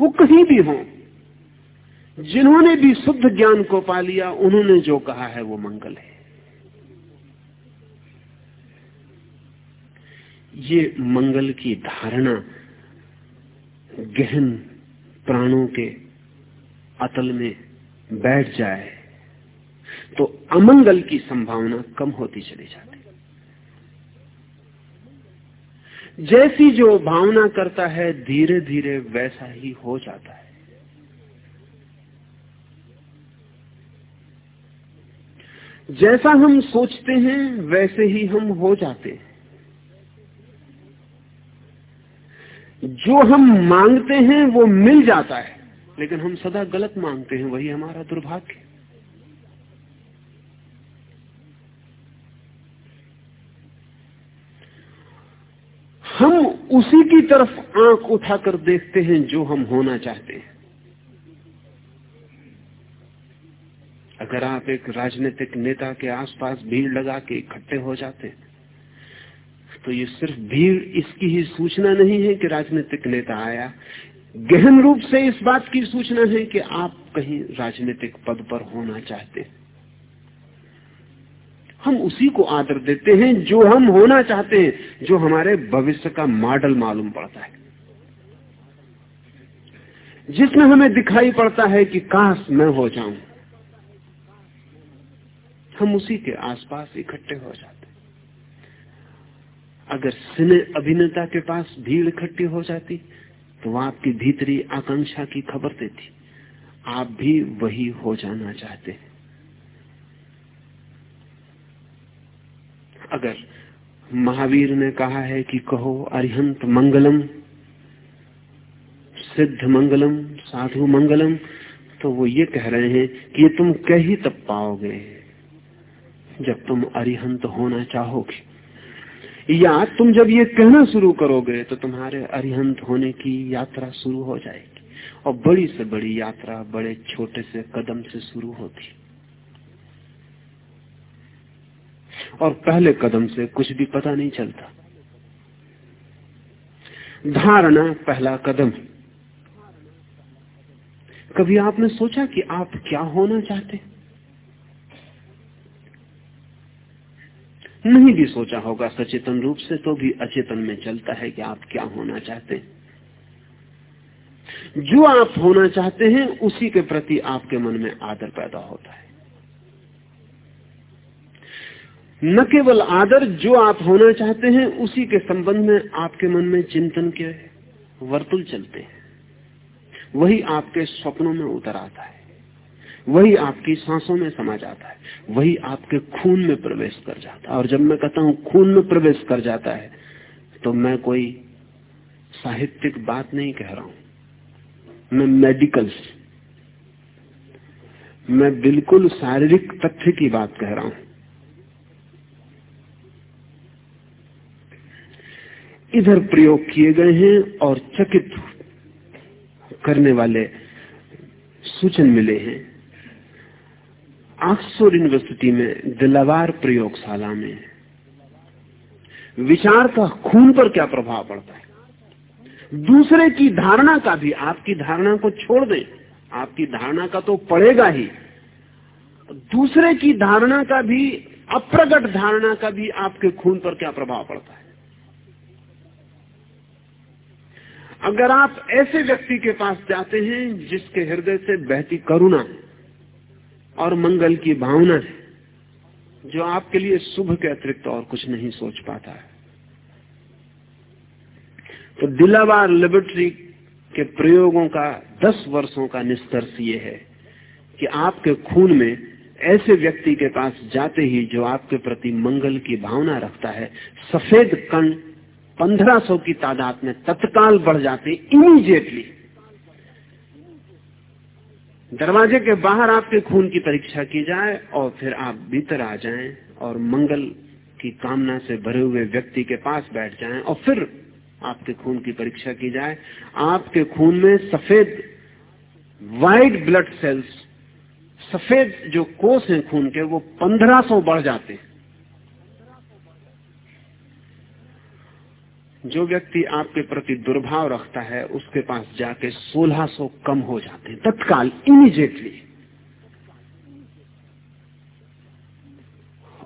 वो कहीं भी हो, जिन्होंने भी शुद्ध ज्ञान को पा लिया, उन्होंने जो कहा है, वो मंगल है। ये मंगल की धारणा गहन प्राणों के अतल में बैठ जाए तो अमंगल की संभावना कम होती चली जाती। जैसी जो भावना करता है धीरे धीरे वैसा ही हो जाता है। जैसा हम सोचते हैं, वैसे ही हम हो जाते हैं। जो हम मांगते हैं, वो मिल जाता है, लेकिन हम सदा गलत मांगते हैं, वही हमारा दुर्भाग्य हम उसी की तरफ़ आँख उठाकर देखते हैं जो हम होना चाहते हैं। अगर आप एक राजनीतिक नेता के आसपास भीड़ लगा के इकट्ठे हो जाते तो ये सिर्फ़ भीड़, इसकी ही सूचना नहीं है कि राजनीतिक नेता आया। गहन रूप से इस बात की सूचना है कि आप कहीं राजनीतिक पद पर होना चाहते हैं। हम उसी को आदर देते हैं, जो हम होना चाहते हैं, जो हमारे भविष्य का मॉडल मालूम पड़ता है। जिसमें हमें दिखाई पड़ता है कि काश मैं हो जाऊँ, हम उसी के आसपास इकट्ठे हो जाते अगर सिने अभिनेता के पास भीड़ इकट्ठी हो जाती तो वह आपकी भीतरी आकांक्षा की खबर देती। आप भी वही हो जाना चाहते हैं। अगर महावीर ने कहा है कि कहो, अरिहंत मंगलम, सिद्ध मंगलम, साधु मंगलम तो वो ये कह रहे हैं कि ये तुम कह ही तब पाओगे जब तुम अरिहंत होना चाहोगे। या तुम जब ये कहना शुरू करोगे तो तुम्हारे अरिहंत होने की यात्रा शुरू हो जाएगी और बड़ी से बड़ी यात्रा बड़े छोटे से कदम से शुरू होती। और पहले कदम से कुछ भी पता नहीं चलता। धारणा पहला कदम। कभी आपने सोचा कि आप क्या होना चाहते? नहीं भी सोचा होगा सचेतन रूप से तो भी अचेतन में चलता है कि आप क्या होना चाहते जो आप होना चाहते हैं, उसी के प्रति आपके मन में आदर पैदा होता है। न केवल आदर जो आप होना चाहते हैं, उसी के संबंध में आपके मन में चिंतन के वर्तुल चलते हैं। वही आपके स्वप्नों में उतर आता है। वही आपकी सांसों में समा जाता है। वही आपके खून में प्रवेश कर जाता है। और जब मैं कहता हूँ खून में प्रवेश कर जाता है तो मैं कोई साहित्यिक बात नहीं कह रहा हूँ। मैं मेडिकल मैं बिल्कुल शारीरिक तथ्य की बात कह रहा हूँ। इधर प्रयोग किए गए हैं और चकित करने वाले सूचन मिले हैं। ऑक्सफोर्ड यूनिवर्सिटी में दिलावार प्रयोगशाला में विचार का खून पर क्या प्रभाव पड़ता है? दूसरे की धारणा का भी, आपकी धारणा को छोड़ दें। आपकी धारणा का तो पड़ेगा ही। दूसरे की धारणा का भी, अप्रगट धारणा का भी आपके खून पर क्या प्रभाव पड़ता है? अगर आप ऐसे व्यक्ति के पास जाते हैं जिसके हृदय से बहती करुणा और मंगल की भावना है, जो आपके लिए शुभ के अतिरिक्त और कुछ नहीं सोच पाता है तो दिलावार लेबोरेटरी के प्रयोगों का दस वर्षों का निष्कर्ष ये है कि आपके खून में ऐसे व्यक्ति के पास जाते ही जो आपके प्रति मंगल की भावना रखता है, सफ़ेद कण 1500 की तादाद में तत्काल बढ़ जाते इमीडिएटली दरवाजे के बाहर आपके खून की परीक्षा की जाए और फिर आप भीतर आ जाएँ और मंगल की कामना से भरे हुए व्यक्ति के पास बैठ जाएँ और फिर आपके खून की परीक्षा की जाए। आपके खून में सफ़ेद वाइट ब्लड सेल्स सफ़ेद जो कोष हैं खून के, वो 1500 बढ़ जाते। हैं जो व्यक्ति आपके प्रति दुर्भाव रखता है, उसके पास जाके 1600 कम हो जाते हैं। तत्काल इमीडिएटली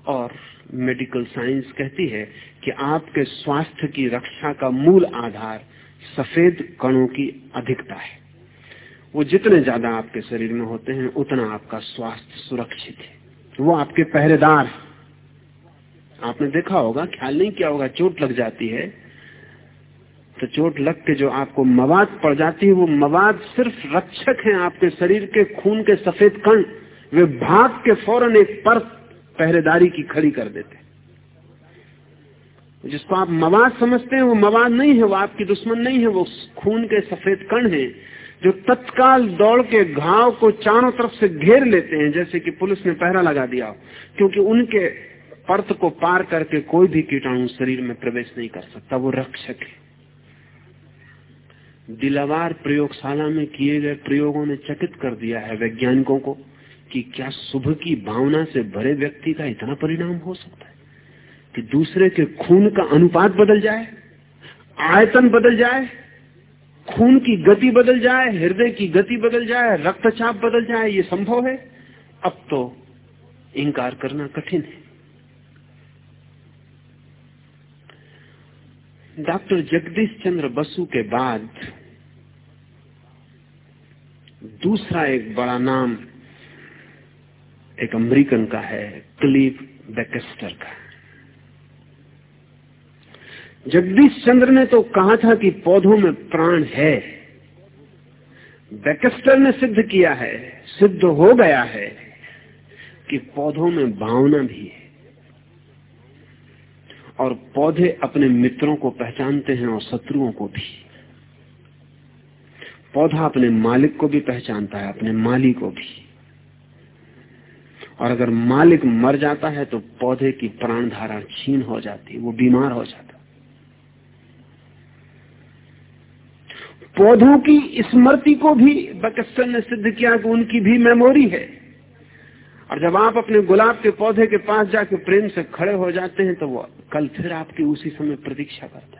और मेडिकल साइंस कहती है कि आपके स्वास्थ्य की रक्षा का मूल आधार सफ़ेद कणों की अधिकता है। वो जितने ज़्यादा आपके शरीर में होते हैं, उतना आपका स्वास्थ्य सुरक्षित है। वो आपके पहरेदार आपने देखा होगा, ख्याल नहीं किया होगा, चोट लग जाती है। तो चोट लग के जो आपको मवाद पड़ जाती है, वो मवाद सिर्फ़ रक्षक हैं आपके शरीर के, खून के सफ़ेद कण। वे भाग के फ़ौरन एक पर पहरेदारी की खड़ी कर देते जिसको आप मवाद समझते हैं, वो मवाद नहीं है, वो आपकी दुश्मन नहीं है, वो खून के सफ़ेद कण हैं, जो तत्काल दौड़ के घाव को चारों तरफ़ से घेर लेते हैं, जैसे कि पुलिस ने पहरा लगा दिया क्योंकि उनके पर्त को पार करके कोई भी कीटाणु शरीर में प्रवेश नहीं कर सकता, वो रक्षक है। दिलावार प्रयोगशाला में किए गए प्रयोगों ने चकित कर दिया है वैज्ञानिकों को कि क्या शुभ की भावना से भरे व्यक्ति का इतना परिणाम हो सकता है कि दूसरे के खून का अनुपात बदल जाए, आयतन बदल जाए, खून की गति बदल जाए, हृदय की गति बदल जाए, रक्तचाप बदल जाए, ये संभव है? अब तो इंकार करना कठिन है। डॉक्टर जगदीश चंद्र बसु के बाद दूसरा एक बड़ा नाम एक अमेरिकन का है, क्लीव बेकेस्टर का। जगदीश चंद्र ने तो कहा था कि पौधों में प्राण है। बैकेस्टर ने सिद्ध किया है, सिद्ध हो गया है कि पौधों में भावना भी है। और पौधे अपने मित्रों को पहचानते हैं और शत्रुओं को भी। पौधा अपने मालिक को भी पहचानता है, अपने माली को भी। और अगर मालिक मर जाता है तो पौधे की प्राण धारा छीन हो जाती है वो बीमार हो जाता। पौधों की स्मृति को भी बकस्टर ने सिद्ध किया कि उनकी भी मेमोरी है। और जब आप अपने गुलाब के पौधे के पास जाके प्रेम से खड़े हो जाते हैं तो वो कल फिर आपकी उसी समय प्रतीक्षा करता है।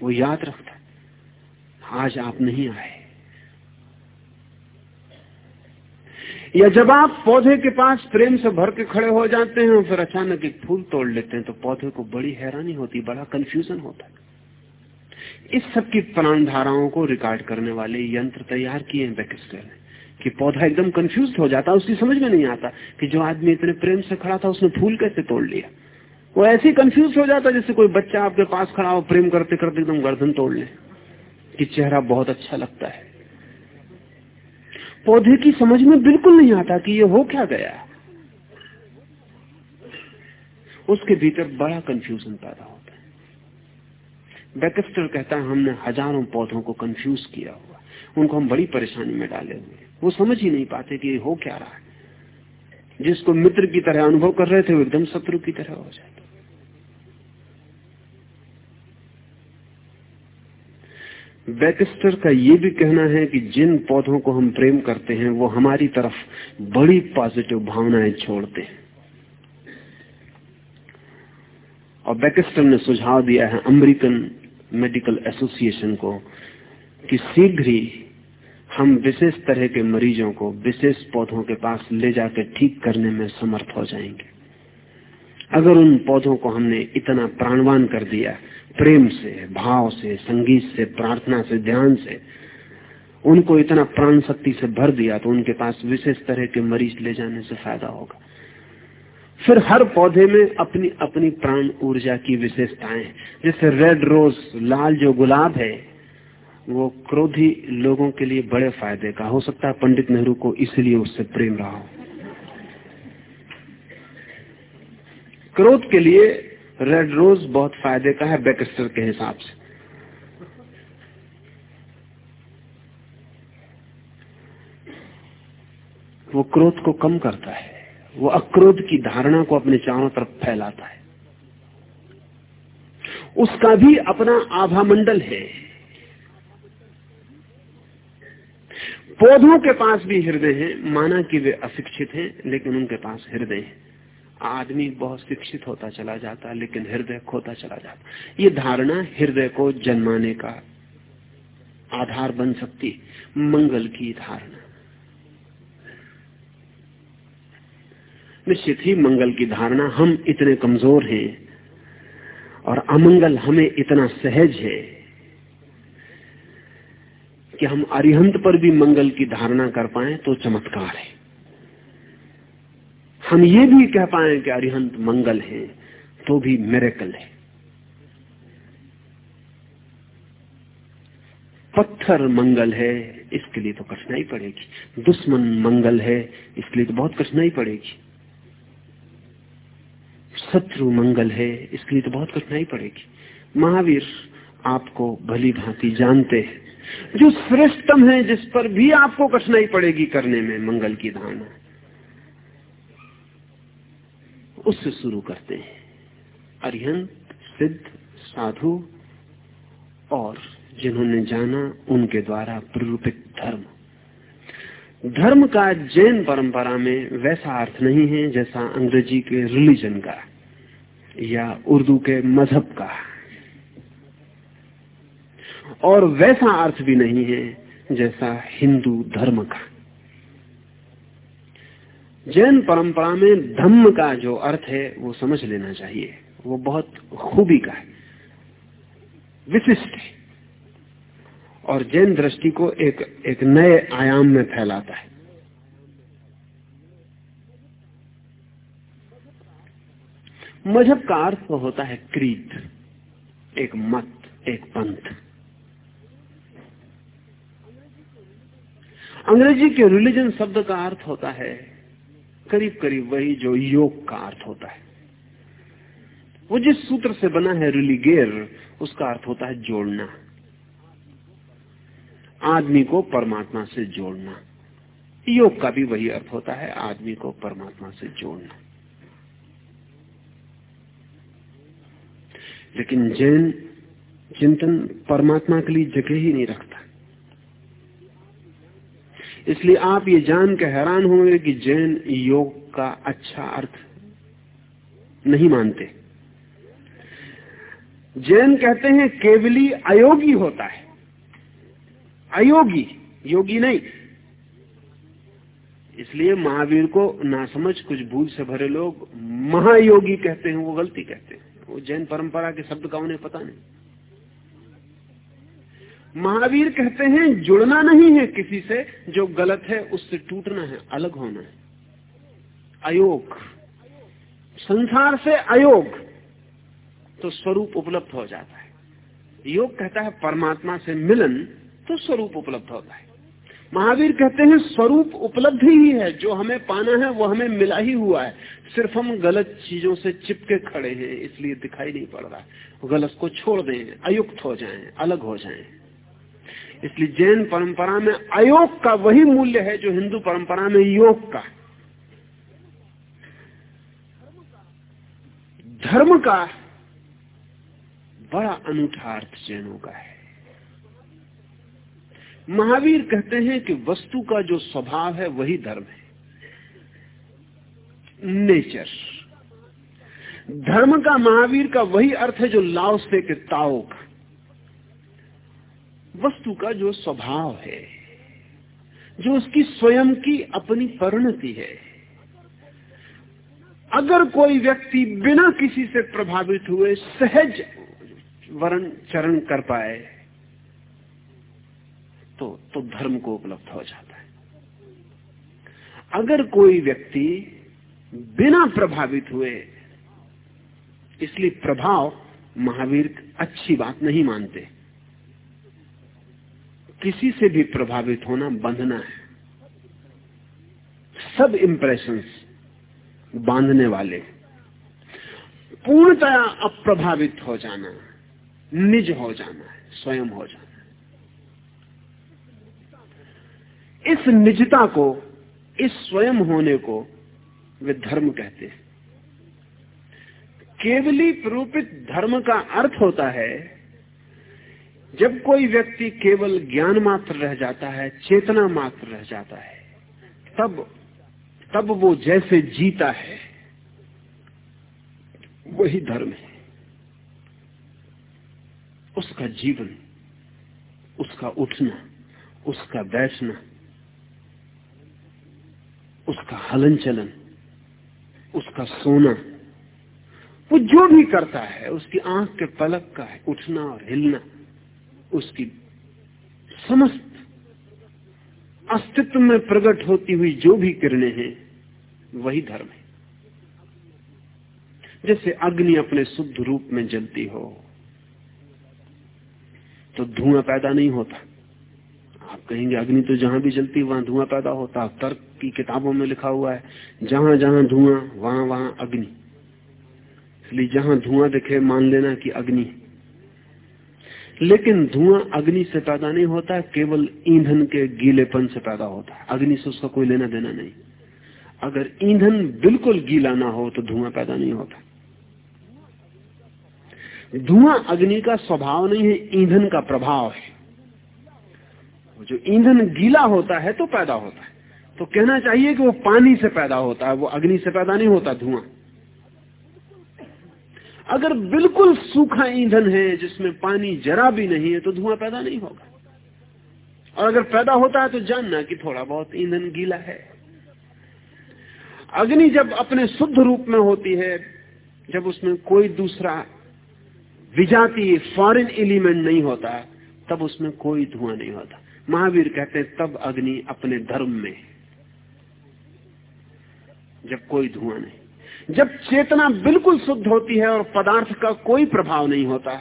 वो याद रखता आज आप नहीं आए। या जब आप पौधे के पास प्रेम से भर के खड़े हो जाते हैं फिर अचानक एक फूल तोड़ लेते हैं तो पौधे को बड़ी हैरानी होती बड़ा कंफ्यूजन होता है। इस सब की प्राण धाराओं को रिकॉर्ड करने वाले यंत्र तैयार किए हैं बैकिस्टर ने कि पौधा एकदम कंफ्यूज हो जाता है, उसकी समझ में नहीं आता कि जो आदमी इतने प्रेम से खड़ा था, उसने फूल कैसे तोड़ लिया। वो ऐसे कंफ्यूज हो जाता जैसे कोई बच्चा आपके पास खड़ा हो, प्रेम करते करते एकदम गर्दन तोड़ ले, कि चेहरा बहुत अच्छा लगता है। पौधे की समझ में बिल्कुल नहीं आता कि ये हो क्या गया। उसके भीतर बड़ा कंफ्यूजन पैदा होता है। बैकेस्टर कहता है, हमने हज़ारों पौधों को कंफ्यूज किया हुआ। उनको हम बड़ी परेशानी में डाले हुए वो समझ ही नहीं पाते कि ये हो क्या रहा है। जिसको मित्र की तरह अनुभव कर रहे थे, वो एकदम शत्रु की तरह हो जाते बैकस्टर का ये भी कहना है कि जिन पौधों को हम प्रेम करते हैं, वो हमारी तरफ़ बड़ी पॉजिटिव भावनाएँ छोड़ते हैं। और बैकस्टर ने सुझाव दिया है अमेरिकन मेडिकल एसोसिएशन को कि शीघ्र ही हम विशेष तरह के मरीजों को विशेष पौधों के पास ले जाकर ठीक करने में समर्थ हो जाएँगे। अगर उन पौधों को हमने इतना प्राणवान कर दिया प्रेम से, भाव से, संगीत से, प्रार्थना से, ध्यान से, उनको इतना प्राण शक्ति से भर दिया तो उनके पास विशेष तरह के मरीज़ ले जाने से फ़ायदा होगा। फिर हर पौधे में अपनी अपनी प्राण ऊर्जा की विशेषताएँ जैसे रेड रोज लाल जो गुलाब है, वो क्रोधी लोगों के लिए बड़े फ़ायदे का। हो सकता है पंडित नेहरू को इसलिए उससे प्रेम रहा हो। क्रोध के लिए रेड रोज बहुत फ़ायदे का है बैकस्टर के हिसाब से। वो क्रोध को कम करता है। वो अक्रोध की धारणा को अपने चारों तरफ़ फैलाता है। उसका भी अपना आभा मंडल है। पौधों के पास भी हृदय है, माना कि वे अशिक्षित हैं, लेकिन उनके पास हृदय है। आदमी बहुत शिक्षित होता चला जाता, लेकिन हृदय खोता चला जाता। ये धारणा हृदय को जन्माने का आधार बन सकती मंगल की धारणा। निश्चित ही मंगल की धारणा हम इतने कमज़ोर हैं और अमंगल हमें इतना सहज है कि हम अरिहंत पर भी मंगल की धारणा कर पाए तो चमत्कार है। हम ये भी कह पाए कि अरिहंत मंगल है तो भी मेरेकल है। पत्थर मंगल है, इसके लिए तो कठिनाई पड़ेगी। दुश्मन मंगल है, इसके लिए तो बहुत कठिनाई पड़ेगी। शत्रु मंगल है, इसके लिए तो बहुत कठिनाई पड़ेगी। महावीर आपको भली भांति जानते हैं। जो श्रेष्ठतम है, जिस पर भी आपको कठिनाई पड़ेगी करने में, मंगल की धारणा। उससे शुरू करते हैं। अरिहंत, सिद्ध, साधु और जिन्होंने जाना उनके द्वारा प्ररूपित धर्म। धर्म का जैन परंपरा में वैसा अर्थ नहीं है जैसा अंग्रेज़ी के रिलीजन का या उर्दू के मज़हब का। और वैसा अर्थ भी नहीं है जैसा हिंदू धर्म का। जैन परंपरा में धम्म का जो अर्थ है, वो समझ लेना चाहिए। वो बहुत खूबी का है। विशिष्ट है। और जैन दृष्टि को एक एक नए आयाम में फैलाता है। मज़हब का अर्थ होता है क्रीत। एक मत, एक पंथ। अंग्रेज़ी के रिलीजन शब्द का अर्थ होता है करीब करीब वही जो योग का अर्थ होता है। वो जिस सूत्र से बना है रिलीगेर, उसका अर्थ होता है जोड़ना। आदमी को परमात्मा से जोड़ना। योग का भी वही अर्थ होता है, आदमी को परमात्मा से जोड़ना। लेकिन जैन चिंतन परमात्मा के लिए जगह ही नहीं रखता। इसलिए आप ये जान के हैरान होंगे कि जैन योग का अच्छा अर्थ नहीं मानते। जैन कहते हैं केवली अयोगी होता है। अयोगी, योगी नहीं। इसलिए महावीर को ना समझ कुछ भूल से भरे लोग महायोगी कहते हैं, वो गलती कहते हैं। वो जैन परंपरा के शब्द का उन्हें पता नहीं। महावीर कहते हैं जुड़ना नहीं है किसी से जो गलत है उससे टूटना है अलग होना है। अयोग। संसार से अयोग तो स्वरूप उपलब्ध हो जाता है। योग कहता है परमात्मा से मिलन तो स्वरूप उपलब्ध होता है। महावीर कहते हैं स्वरूप उपलब्ध ही है जो हमें पाना है वो हमें मिला ही हुआ है। सिर्फ़ हम गलत चीज़ों से चिपके खड़े हैं इसलिए दिखाई नहीं पड़ रहा गलत को छोड़ दें अयुक्त हो जाएँ, अलग हो जाएँ। इसलिए जैन परंपरा में अयोग का वही मूल्य है जो हिंदू परंपरा में योग का धर्म का बड़ा अनूठा अर्थ जैनों का है। महावीर कहते हैं कि वस्तु का जो स्वभाव है वही धर्म है। नेचर। धर्म का महावीर का वही अर्थ है जो लाओ से के ताओ का। वस्तु का जो स्वभाव है, जो उसकी स्वयं की अपनी परिणति है। अगर कोई व्यक्ति बिना किसी से प्रभावित हुए सहज वर्ण चरण कर पाए तो तो धर्म को उपलब्ध हो जाता है। अगर कोई व्यक्ति बिना प्रभावित हुए, इसलिए प्रभाव महावीर अच्छी बात नहीं मानते। किसी से भी प्रभावित होना, बंधना है। सब इंप्रेशंस बांधने वाले पूर्णतया अप्रभावित हो जाना, निज हो जाना है, स्वयं हो जाना है। इस निजता को, इस स्वयं होने को वे धर्म कहते हैं। केवली प्रूपित धर्म का अर्थ होता है जब कोई व्यक्ति केवल ज्ञान मात्र रह जाता है, चेतना मात्र रह जाता है, तब तब वो जैसे जीता है, वही धर्म है। उसका जीवन, उसका उठना, उसका बैठना, उसका हलन चलन, उसका सोना, वो जो भी करता है, उसकी आँख के पलक का है, उठना और हिलना। उसकी समस्त अस्तित्व में प्रकट होती हुई जो भी किरणें हैं, वही धर्म है। जैसे अग्नि अपने शुद्ध रूप में जलती हो तो धुआँ पैदा नहीं होता। आप कहेंगे, अग्नि तो जहाँ भी जलती, वहाँ धुआँ पैदा होता। तर्क की किताबों में लिखा हुआ है, जहाँ जहाँ धुआँ, वहाँ वहाँ अग्नि। इसलिए जहाँ धुआँ दिखे, मान लेना कि अग्नि लेकिन धुआँ अग्नि से पैदा नहीं होता, केवल ईंधन के गीलेपन से पैदा होता है। अग्नि से उसका कोई लेना देना नहीं। अगर ईंधन बिल्कुल गीला ना हो तो धुआँ पैदा नहीं होता। धुआँ अग्नि का स्वभाव नहीं है, ईंधन का प्रभाव है। जो ईंधन गीला होता है तो पैदा होता है। तो कहना चाहिए कि वो पानी से पैदा होता है, वो अग्नि से पैदा नहीं होता, धुआँ। अगर बिल्कुल सूखा ईंधन है जिसमें पानी जरा भी नहीं है तो धुआँ पैदा नहीं होगा। और अगर पैदा होता है तो जानना कि थोड़ा बहुत ईंधन गीला है। अग्नि जब अपने शुद्ध रूप में होती है, जब उसमें कोई दूसरा विजातीय फॉरेन एलिमेंट नहीं होता, तब उसमें कोई धुआँ नहीं होता। महावीर कहते हैं, तब अग्नि अपने धर्म में जब कोई धुआँ नहीं। जब चेतना बिल्कुल शुद्ध होती है और पदार्थ का कोई प्रभाव नहीं होता,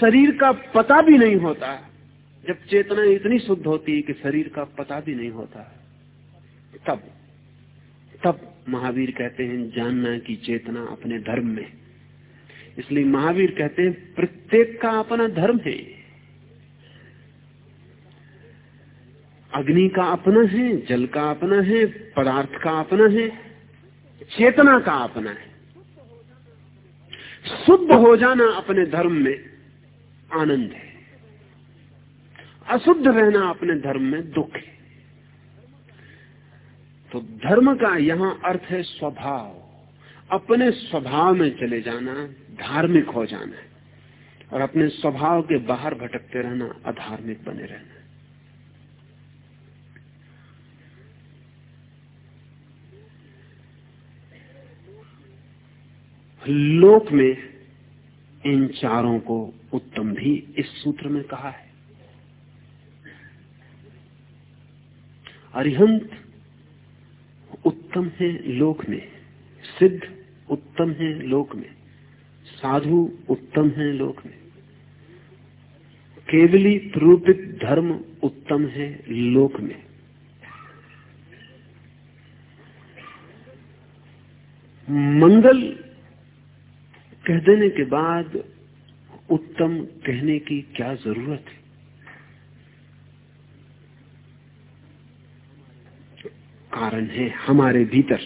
शरीर का पता भी नहीं होता, जब चेतना इतनी शुद्ध होती है कि शरीर का पता भी नहीं होता, तब तब महावीर कहते हैं, जानना की चेतना अपने धर्म में इसलिए महावीर कहते हैं, प्रत्येक का अपना धर्म है। अग्नि का अपना है, जल का अपना है, पदार्थ का अपना है चेतना का अपना है। शुद्ध हो जाना अपने धर्म में आनंद है। अशुद्ध रहना अपने धर्म में दुख है। तो धर्म का यहाँ अर्थ है स्वभाव। अपने स्वभाव में चले जाना, धार्मिक हो जाना है। और अपने स्वभाव के बाहर भटकते रहना, अधार्मिक बने रहना। लोक में इन चारों को उत्तम भी इस सूत्र में कहा है। अरिहंत उत्तम है लोक में, सिद्ध उत्तम है लोक में, साधु उत्तम है लोक में। केवली प्रूपित धर्म उत्तम है लोक में। मंगल कह देने के बाद उत्तम कहने की क्या ज़रूरत है? कारण है हमारे भीतर।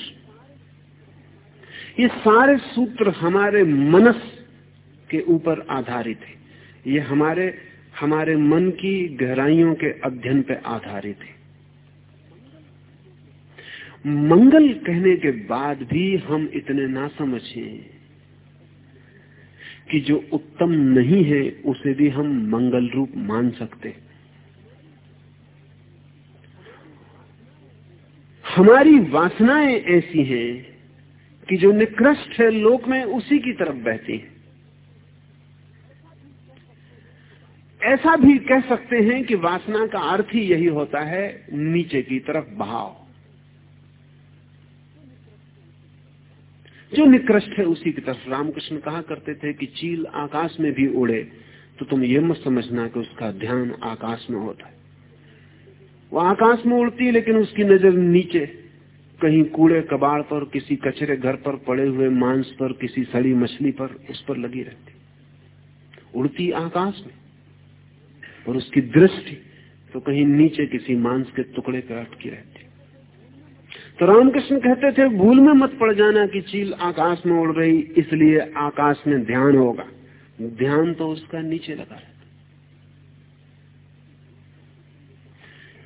ये सारे सूत्र हमारे मनस के ऊपर आधारित है। ये हमारे हमारे मन की गहराइयों के अध्ययन पर आधारित है। मंगल कहने के बाद भी हम इतने ना समझें। कि जो उत्तम नहीं है, उसे भी हम मंगल रूप मान सकते हमारी वासनाएँ ऐसी हैं कि जो निकृष्ट है लोक में, उसी की तरफ़ बहती हैं। ऐसा भी कह सकते हैं कि वासना का अर्थ ही यही होता है, नीचे की तरफ़ भाव जो निकृष्ट है उसी की तरफ़। रामकृष्ण कहा करते थे कि चील आकाश में भी उड़े तो तुम ये मत समझना कि उसका ध्यान आकाश में होता है। वो आकाश में उड़ती है लेकिन उसकी नज़र नीचे, कहीं कूड़े कबाड़ पर, किसी कचरे घर पर, पड़े हुए मांस पर, किसी सड़ी मछली पर, उस पर लगी रहती। उड़ती आकाश में, और उसकी दृष्टि तो कहीं नीचे किसी मांस के टुकड़े पर अटकी रहती। तो रामकृष्ण कहते थे, भूल में मत पड़ जाना कि चील आकाश में उड़ रही, इसलिए आकाश में ध्यान होगा। ध्यान तो उसका नीचे लगा रहता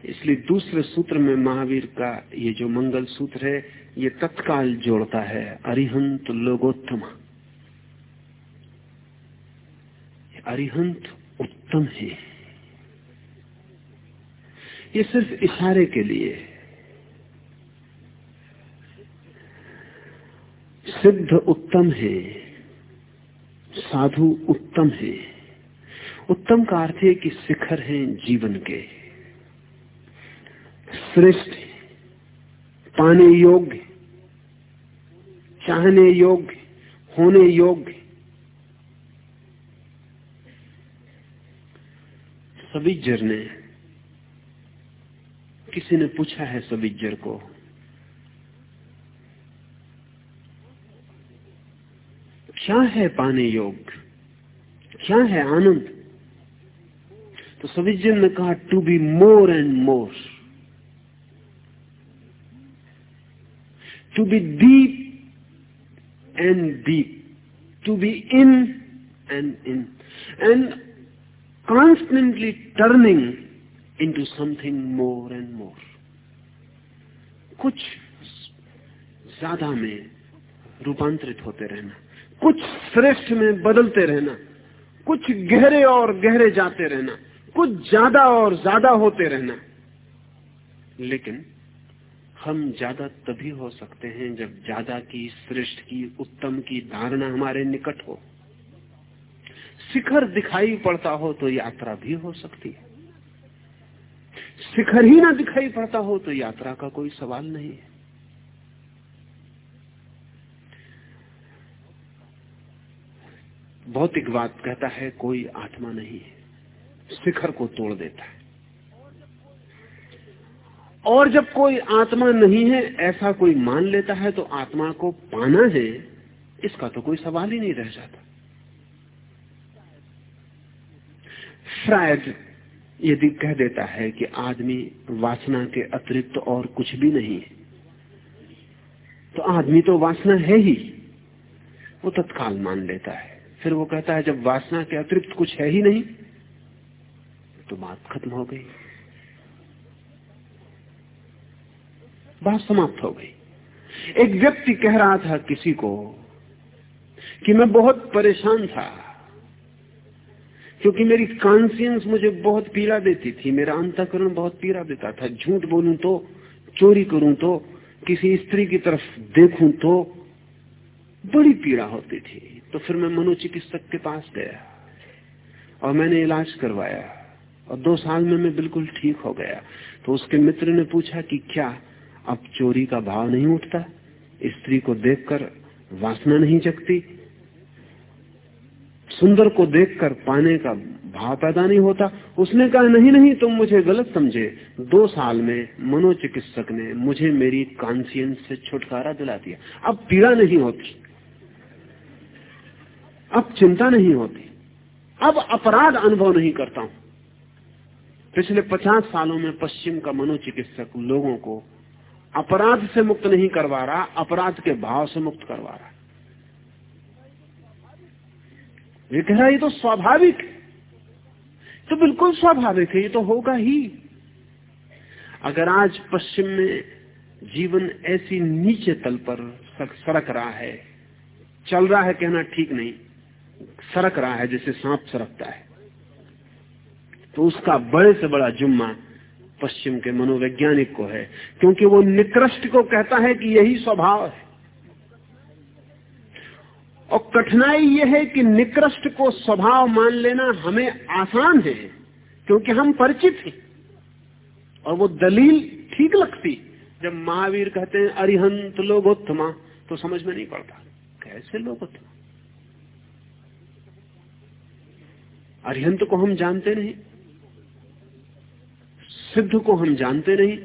इसलिए दूसरे सूत्र में महावीर का ये जो मंगल सूत्र है, ये तत्काल जोड़ता है, अरिहंत लोगोत्तम अरिहंत उत्तम है। ये सिर्फ़ इशारे के लिए है। सिद्ध उत्तम है, साधु उत्तम है। उत्तम का अर्थ है कि शिखर है जीवन के। श्रेष्ठ पाने योग्य, चाहने योग्य, होने योग्य। सविजर ने किसी ने पूछा है सविजर को? क्या है पाने योग क्या है आनंद? तो सभी जन ने कहा to be more and more to be deep and deep to be in and in and constantly turning into something more and more कुछ ज़्यादा में रूपांतरित होते रहना। कुछ श्रेष्ठ में बदलते रहना, कुछ गहरे और गहरे जाते रहना, कुछ ज़्यादा और ज़्यादा होते रहना। लेकिन हम ज़्यादा तभी हो सकते हैं जब ज़्यादा की, श्रेष्ठ की, उत्तम की धारणा हमारे निकट हो। शिखर दिखाई पड़ता हो तो यात्रा भी हो सकती है। शिखर ही ना दिखाई पड़ता हो तो यात्रा का कोई सवाल नहीं है। भौतिकवाद कहता है, कोई आत्मा नहीं है। शिखर को तोड़ देता है। और जब कोई आत्मा नहीं है, ऐसा कोई मान लेता है तो आत्मा को पाना है, इसका तो कोई सवाल ही नहीं रह जाता। फ्रायड यदि कह देता है कि आदमी वासना के अतिरिक्त और कुछ भी नहीं है तो आदमी तो वासना है ही, वो तत्काल मान लेता है। फिर वो कहता है, जब वासना के अतिरिक्त कुछ है ही नहीं तो बात खत्म हो गई। बात समाप्त हो गई। एक व्यक्ति कह रहा था किसी को कि मैं बहुत परेशान था, क्योंकि मेरी कॉन्सियंस मुझे बहुत पीड़ा देती थी, मेरा अंतकरण बहुत पीड़ा देता था। झूठ बोलूँ तो चोरी करूँ तो किसी स्त्री की तरफ़ देखूँ तो बड़ी पीड़ा होती थी। तो फिर मैं मनोचिकित्सक के पास गया और मैंने इलाज करवाया और दो साल में मैं बिल्कुल ठीक हो गया। तो उसके मित्र ने पूछा कि क्या अब चोरी का भाव नहीं उठता? स्त्री को देखकर वासना नहीं जगती। सुंदर को देखकर पाने का भाव पैदा नहीं होता। उसने कहा, नहीं नहीं, तुम मुझे गलत समझे। दो साल में मनोचिकित्सक ने मुझे मेरी कॉन्सियंस से छुटकारा दिला दिया। अब पीड़ा नहीं होती। अब चिंता नहीं होती। अब अपराध अनुभव नहीं करता हूँ। पिछले पचास सालों में पश्चिम का मनोचिकित्सक लोगों को अपराध से मुक्त नहीं करवा रहा, अपराध के भाव से मुक्त करवा रहा। ये कह रहा ये तो स्वाभाविक तो बिल्कुल स्वाभाविक है, ये तो होगा ही। अगर आज पश्चिम में जीवन ऐसी नीचे तल पर सरक रहा है, चल रहा है कहना ठीक नहीं। सरक रहा है, जैसे सांप सरकता है। तो उसका बड़े से बड़ा जुम्मा पश्चिम के मनोवैज्ञानिक को है, क्योंकि वो निकृष्ट को कहता है कि यही स्वभाव है। और कठिनाई यह है कि निकृष्ट को स्वभाव मान लेना हमें आसान है, क्योंकि हम परिचित हैं। और वो दलील ठीक लगती, जब महावीर कहते हैं, अरिहंत लोगोत्तमा तो समझ में नहीं पड़ता, कैसे लोगोत्तमा? अरिहंत को हम जानते नहीं, सिद्ध को हम जानते नहीं।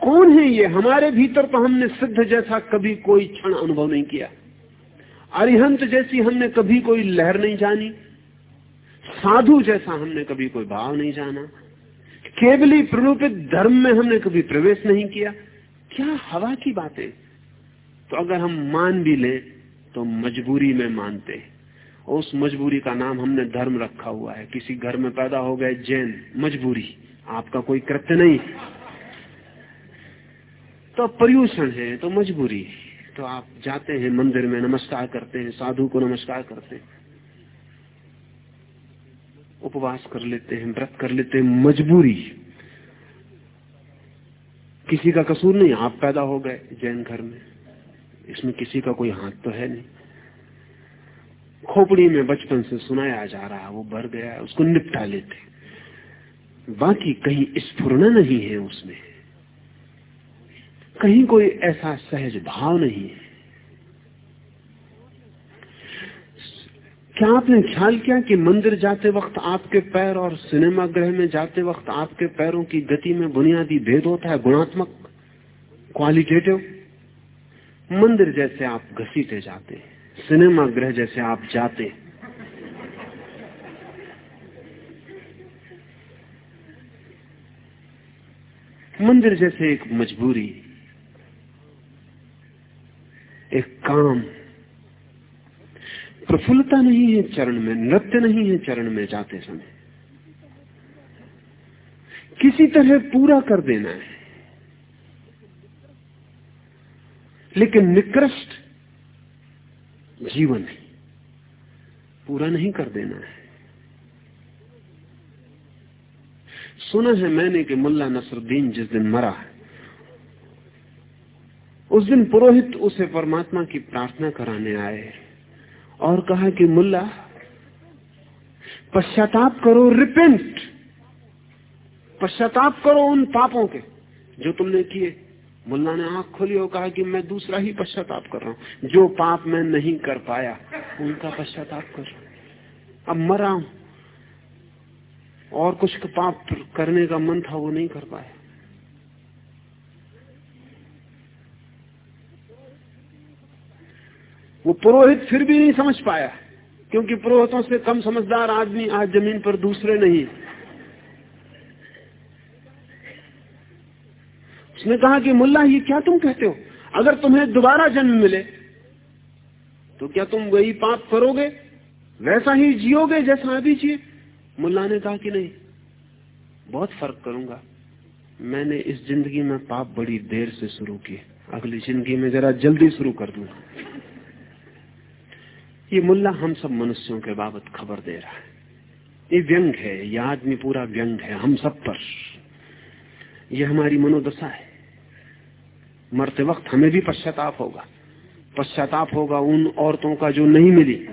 कौन है ये? हमारे भीतर तो हमने सिद्ध जैसा कभी कोई क्षण अनुभव नहीं किया। अरिहंत जैसी हमने कभी कोई लहर नहीं जानी। साधु जैसा हमने कभी कोई भाव नहीं जाना। केवली प्ररूपित धर्म में हमने कभी प्रवेश नहीं किया। क्या हवा की बातें? तो अगर हम मान भी लें तो मजबूरी में मानते उस मजबूरी का नाम हमने धर्म रखा हुआ है। किसी घर में पैदा हो गए जैन, मजबूरी। आपका कोई कृत्य नहीं। तो पर्यूषण है तो मजबूरी। तो आप जाते हैं मंदिर में, नमस्कार करते हैं, साधु को नमस्कार करते हैं। उपवास कर लेते हैं, व्रत कर लेते हैं, मजबूरी। किसी का कसूर नहीं, आप पैदा हो गए जैन घर में। इसमें किसी का कोई हाथ तो है नहीं। खोपड़ी में बचपन से सुनाया जा रहा है वो भर गया, उसको निपटा लेते। बाकी कहीं स्फुरना नहीं है उसमें। कहीं कोई ऐसा सहज भाव नहीं है। क्या आपने ख्याल किया कि मंदिर जाते वक्त आपके पैर और सिनेमा गृह में जाते वक्त आपके पैरों की गति में बुनियादी भेद होता है, गुणात्मक क्वालिटेटिव मंदिर जैसे आप घसीटे जाते सिनेमा गृह जैसे आप जाते मंदिर जैसे एक मजबूरी, एक काम। प्रफुल्लता नहीं है चरण में, नृत्य नहीं है चरण में जाते समय। किसी तरह पूरा कर देना है। लेकिन निकृष्ट जीवन है। पूरा नहीं कर देना है। सुना है मैंने कि मुल्ला नसरुद्दीन जिस दिन मरा उस दिन पुरोहित उसे परमात्मा की प्रार्थना कराने आए और कहा कि मुल्ला, पश्चाताप करो, रिपेंट। पश्चाताप करो उन पापों के जो तुमने किए। मुल्ला ने आँख खोली और कहा कि मैं दूसरा ही पश्चाताप कर रहा हूँ। जो पाप मैं नहीं कर पाया, उनका पश्चाताप कर रहा हूँ। अब मरा हूँ। और कुछ पाप करने का मन था, वो नहीं कर पाया। वो पुरोहित फिर भी नहीं समझ पाया, क्योंकि पुरोहितों से कम समझदार आदमी आज ज़मीन पर दूसरे नहीं उसने कहा कि मुल्ला, ये क्या तुम कहते हो? अगर तुम्हें दोबारा जन्म मिले तो क्या तुम वही पाप करोगे? वैसा ही जियोगे जैसा अभी जिए? मुल्ला ने कहा कि नहीं, बहुत फ़र्क करूँगा। मैंने इस ज़िंदगी में पाप बड़ी देर से शुरू किए। अगली ज़िंदगी में जरा जल्दी शुरू कर दूँगा ये मुल्ला हम सब मनुष्यों के बाबत खबर दे रहा है। ये व्यंग है, ये आदमी पूरा व्यंग है, हम सब पर। यह हमारी मनोदशा है। मरते वक्त हमें भी पश्चाताप होगा। पश्चाताप होगा उन औरतों का जो नहीं मिली।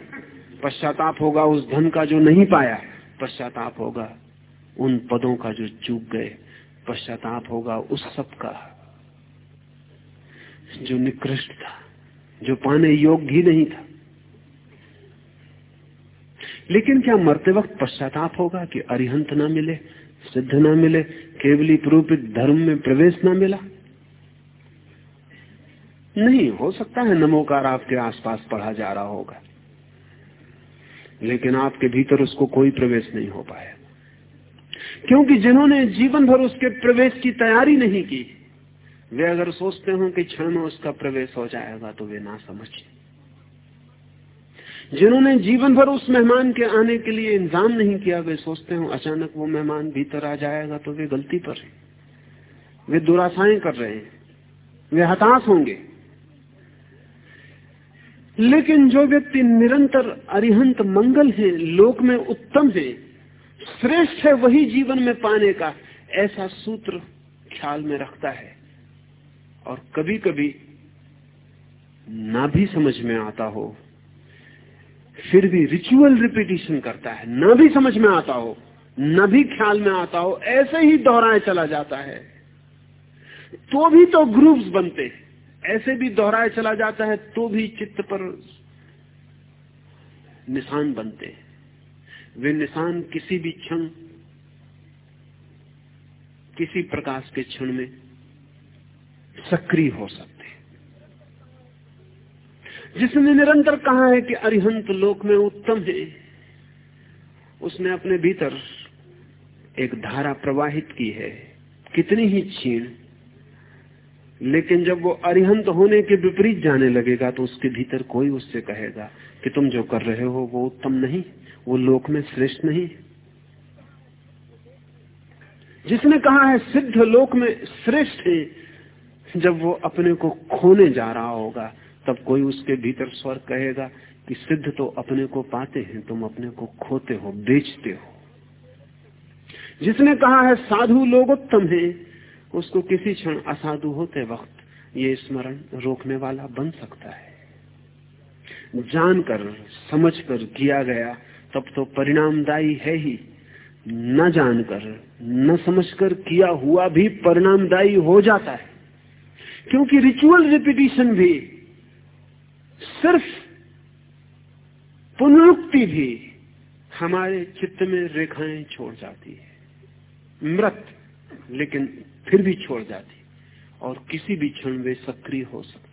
पश्चाताप होगा उस धन का जो नहीं पाया। पश्चाताप होगा उन पदों का जो चूक गए। पश्चाताप होगा उस सब का जो निकृष्ट था, जो पाने योग्य ही नहीं था। लेकिन क्या मरते वक्त पश्चाताप होगा कि अरिहंत ना मिले, सिद्ध ना मिले, केवली प्रूपित धर्म में प्रवेश ना मिला? नहीं, हो सकता है नमोकार आपके आसपास पढ़ा जा रहा होगा। लेकिन आपके भीतर उसको कोई प्रवेश नहीं हो पाया। क्योंकि जिन्होंने जीवन भर उसके प्रवेश की तैयारी नहीं की, वे अगर सोचते हो कि क्षण में उसका प्रवेश हो जाएगा तो वे ना समझे। जिन्होंने जीवन भर उस मेहमान के आने के लिए इंतज़ाम नहीं किया, वे सोचते हो अचानक वो मेहमान भीतर आ जाएगा तो वे गलती पर है। वे दुराशाएँ कर रहे हैं। वे हताश होंगे। लेकिन जो व्यक्ति निरंतर अरिहंत मंगल है, लोक में उत्तम है, श्रेष्ठ है वही जीवन में पाने का ऐसा सूत्र ख्याल में रखता है। और कभी कभी ना भी समझ में आता हो, फिर भी रिचुअल रिपीटिशन करता है, ना भी समझ में आता हो, ना भी ख्याल में आता हो, ऐसे ही दोहराए चला जाता है। तो भी तो ग्रुप्स बनते ऐसे भी दोहराए चला जाता है तो भी चित्त पर निशान बनते हैं। वे निशान किसी भी क्षण, किसी प्रकाश के क्षण में सक्रिय हो सकते जिसने निरंतर कहा है कि अरिहंत लोक में उत्तम है, उसने अपने भीतर एक धारा प्रवाहित की है। कितनी ही छीण लेकिन जब वो अरिहंत होने के विपरीत जाने लगेगा तो उसके भीतर कोई उससे कहेगा कि तुम जो कर रहे हो, वो उत्तम नहीं, वो लोक में श्रेष्ठ नहीं जिसने कहा है, सिद्ध लोक में श्रेष्ठ है, जब वो अपने को खोने जा रहा होगा, तब कोई उसके भीतर स्वर कहेगा कि सिद्ध तो अपने को पाते हैं, तुम अपने को खोते हो, बेचते हो। जिसने कहा है, साधु लोग उत्तम है उसको किसी क्षण असाधु होते वक्त ये स्मरण रोकने वाला बन सकता है। जानकर, समझकर किया गया, तब तो परिणामदायी है ही। न जानकर, न समझकर किया हुआ भी परिणामदायी हो जाता है। क्योंकि रिचुअल रिपीटिशन भी, सिर्फ़ पुनरुक्ति भी हमारे चित्त में रेखाएँ छोड़ जाती है। मृत लेकिन फिर भी छोड़ जाती। और किसी भी क्षण वे सक्रिय हो सकती।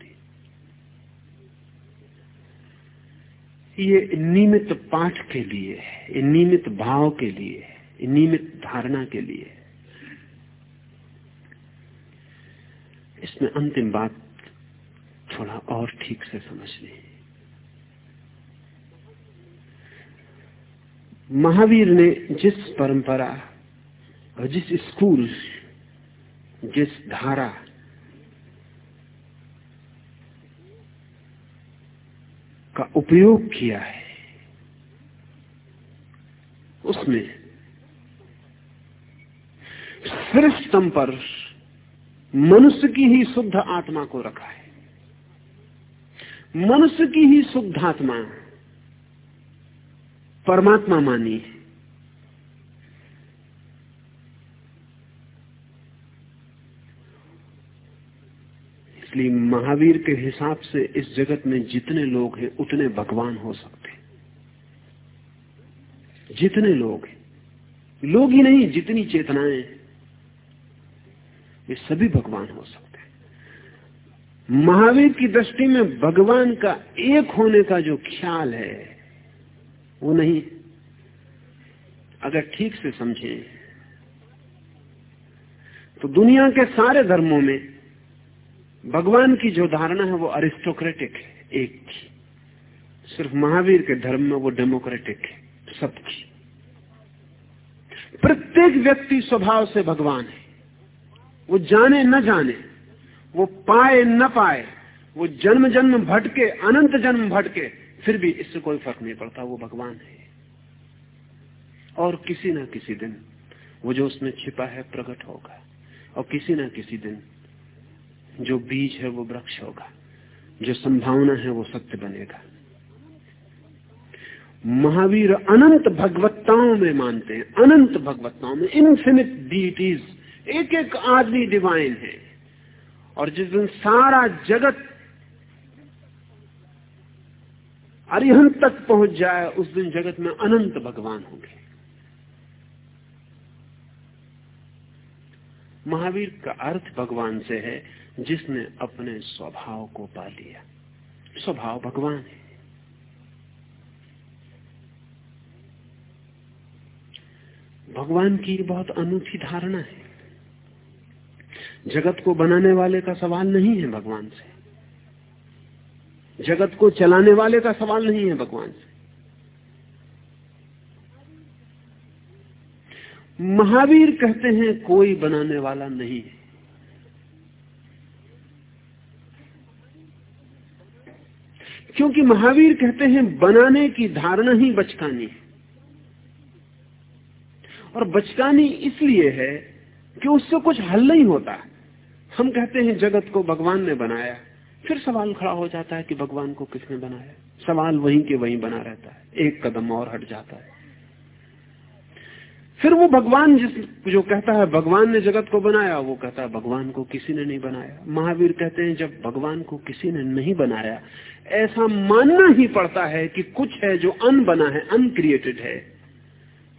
ये नियमित पाठ के लिए है नियमित भाव के लिए है नियमित धारणा के लिए। इसमें अंतिम बात थोड़ा और ठीक से समझ लें महावीर ने जिस परंपरा जिस स्कूल, जिस धारा, का उपयोग किया है, उसमें श्रेष्ठतम पर मनुष्य की ही शुद्ध आत्मा को रखा है। मनुष्य की ही शुद्धात्मा परमात्मा मानी इसलिए महावीर के हिसाब से इस जगत में जितने लोग हैं, उतने भगवान हो सकते जितने लोग हैं। लोग ही नहीं, जितनी चेतनाएँ ये सभी भगवान हो सकते महावीर की दृष्टि में भगवान का एक होने का जो ख्याल है, वो नहीं अगर ठीक से समझे तो दुनिया के सारे धर्मों में भगवान की जो धारणा है वो अरिस्टोक्रेटिक है, एक की। सिर्फ़ महावीर के धर्म में वो डेमोक्रेटिक है, सबकी। प्रत्येक व्यक्ति स्वभाव से भगवान है। वो जाने न जाने, वो पाए न पाए, वो जन्म जन्म भटके, अनंत जन्म भटके, फिर भी इससे कोई फ़र्क नहीं पड़ता, वो भगवान है। और किसी ना किसी दिन वो जो उसमें छिपा है प्रकट होगा, और किसी ना किसी दिन जो बीज है वो वृक्ष होगा, जो संभावना है वो सत्य बनेगा। महावीर अनंत भगवत्ताओं में मानते हैं, अनंत भगवत्ताओं में इन्फिनिट डीटीज एक एक आदमी डिवाइन है। और जिस दिन सारा जगत अरिहंत तक पहुँच जाए, उस दिन जगत में अनंत भगवान होंगे। महावीर का अर्थ भगवान से है जिसने अपने स्वभाव को पा लिया। स्वभाव भगवान है। भगवान की बहुत अनूठी धारणा है। जगत को बनाने वाले का सवाल नहीं है भगवान से। जगत को चलाने वाले का सवाल नहीं है भगवान से। महावीर कहते हैं, कोई बनाने वाला नहीं है। क्योंकि महावीर कहते हैं, बनाने की धारणा ही बचकानी है। और बचकानी इसलिए है कि उससे कुछ हल नहीं होता। हम कहते हैं, जगत को भगवान ने बनाया। फिर सवाल खड़ा हो जाता है कि भगवान को किसने बनाया? सवाल वहीं के वहीं बना रहता है। एक कदम और हट जाता है। फिर वो भगवान जिस, जो कहता है, भगवान ने जगत को बनाया, वो कहता है, भगवान को किसी ने नहीं बनाया। महावीर कहते हैं, जब भगवान को किसी ने नहीं बनाया, ऐसा मानना ही पड़ता है कि कुछ है जो अन बना है अनक्रिएटेड है।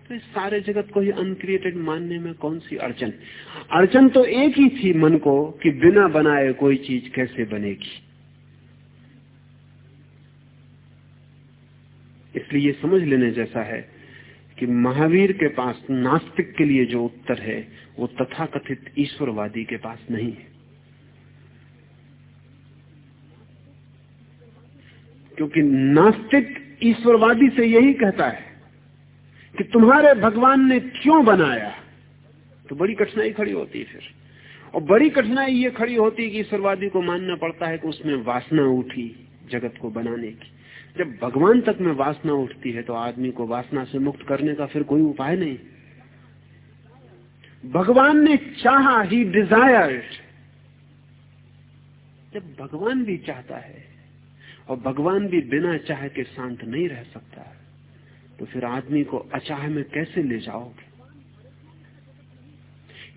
तो इस सारे जगत को ही अनक्रिएटेड मानने में कौन सी अड़चन? अड़चन तो एक ही थी मन को कि बिना बनाए कोई चीज़ कैसे बनेगी। इसलिए समझ लेने जैसा है कि महावीर के पास नास्तिक के लिए जो उत्तर है, वो तथाकथित ईश्वरवादी के पास नहीं है। क्योंकि नास्तिक ईश्वरवादी से यही कहता है कि तुम्हारे भगवान ने क्यों बनाया? तो बड़ी कठिनाई खड़ी होती है फिर। और बड़ी कठिनाई ये खड़ी होती है कि ईश्वरवादी को मानना पड़ता है कि उसमें वासना उठी जगत को बनाने की। जब भगवान तक में वासना उठती है तो आदमी को वासना से मुक्त करने का फिर कोई उपाय नहीं। भगवान ने चाहा ही डिजायर्ड जब भगवान भी चाहता है और भगवान भी बिना चाह के शांत नहीं रह सकता तो फिर आदमी को अचाह में कैसे ले जाओगे?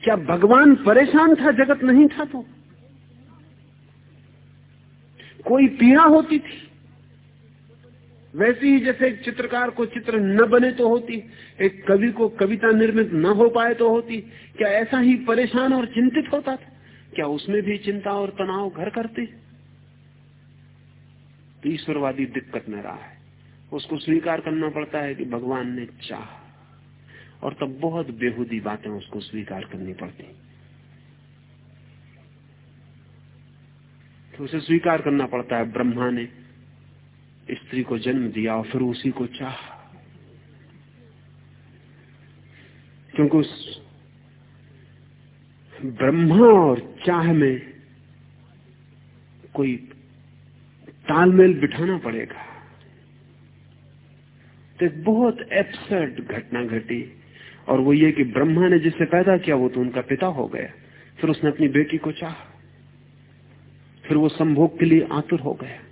क्या भगवान परेशान था, जगत नहीं था तो? कोई पीड़ा होती थी? वैसे ही जैसे एक चित्रकार को चित्र न बने तो होती, एक कवि को कविता निर्मित न हो पाए तो होती, क्या ऐसा ही परेशान और चिंतित होता था? क्या उसमें भी चिंता और तनाव घर करते? तो ईश्वरवादी दिक्कत में रहा है। उसको स्वीकार करना पड़ता है कि भगवान ने चाह। और तब बहुत बेहूदी बातें उसको स्वीकार करनी पड़ती। तो उसे स्वीकार करना पड़ता है ब्रह्मा ने। स्त्री को जन्म दिया और फिर उसी को चाह। क्योंकि उस ब्रह्मा और चाह में कोई तालमेल बिठाना पड़ेगा। तो एक बहुत एब्सर्ड घटना घटी और वो ये कि ब्रह्मा ने जिसे पैदा किया वो तो उनका पिता हो गया। फिर उसने अपनी बेटी को चाह। फिर वो संभोग के लिए आतुर हो गया।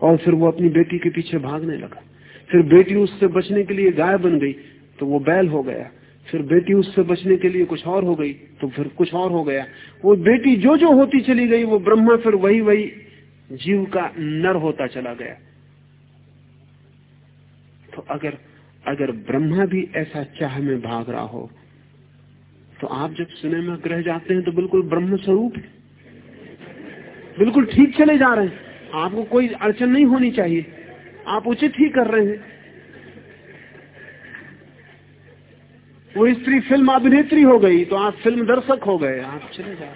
और फिर वो अपनी बेटी के पीछे भागने लगा। फिर बेटी उससे बचने के लिए गाय बन गई तो वो बैल हो गया। फिर बेटी उससे बचने के लिए कुछ और हो गई तो फिर कुछ और हो गया। वो बेटी जो जो होती चली गई, वो ब्रह्मा फिर वही वही जीव का नर होता चला गया। तो अगर अगर ब्रह्मा भी ऐसा चाह में भाग रहा हो तो आप जब सिनेमा ग्रह जाते हैं तो बिल्कुल ब्रह्म स्वरूप बिल्कुल ठीक चले जा रहे हैं। आपको कोई अड़चन नहीं होनी चाहिए। आप उचित ही कर रहे हैं। वो स्त्री फ़िल्म अभिनेत्री हो गई तो आप फ़िल्म दर्शक हो गए, आप चले जा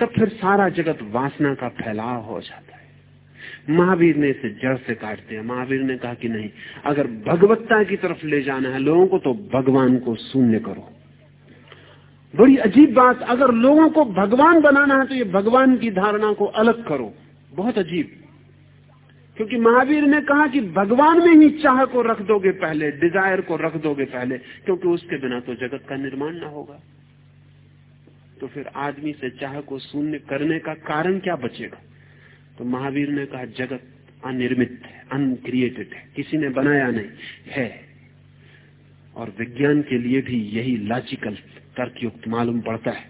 तब फिर सारा जगत वासना का फैलाव हो जाता है। महावीर ने इसे जड़ से काट दिया। महावीर ने कहा कि नहीं, अगर भगवत्ता की तरफ़ ले जाना है लोगों को तो भगवान को शून्य करो। बड़ी अजीब बात, अगर लोगों को भगवान बनाना है तो ये भगवान की धारणा को अलग करो। बहुत अजीब। क्योंकि महावीर ने कहा कि भगवान में ही चाह को रख दोगे पहले डिज़ायर को रख दोगे पहले, क्योंकि उसके बिना तो जगत का निर्माण ना होगा। तो फिर आदमी से चाह को शून्य करने का कारण क्या बचेगा? तो महावीर ने कहा, जगत अनिर्मित है अनक्रिएटेड है, किसी ने बनाया नहीं, है। और विज्ञान के लिए भी यही लॉजिकल तर्कयुक्त मालूम पड़ता है,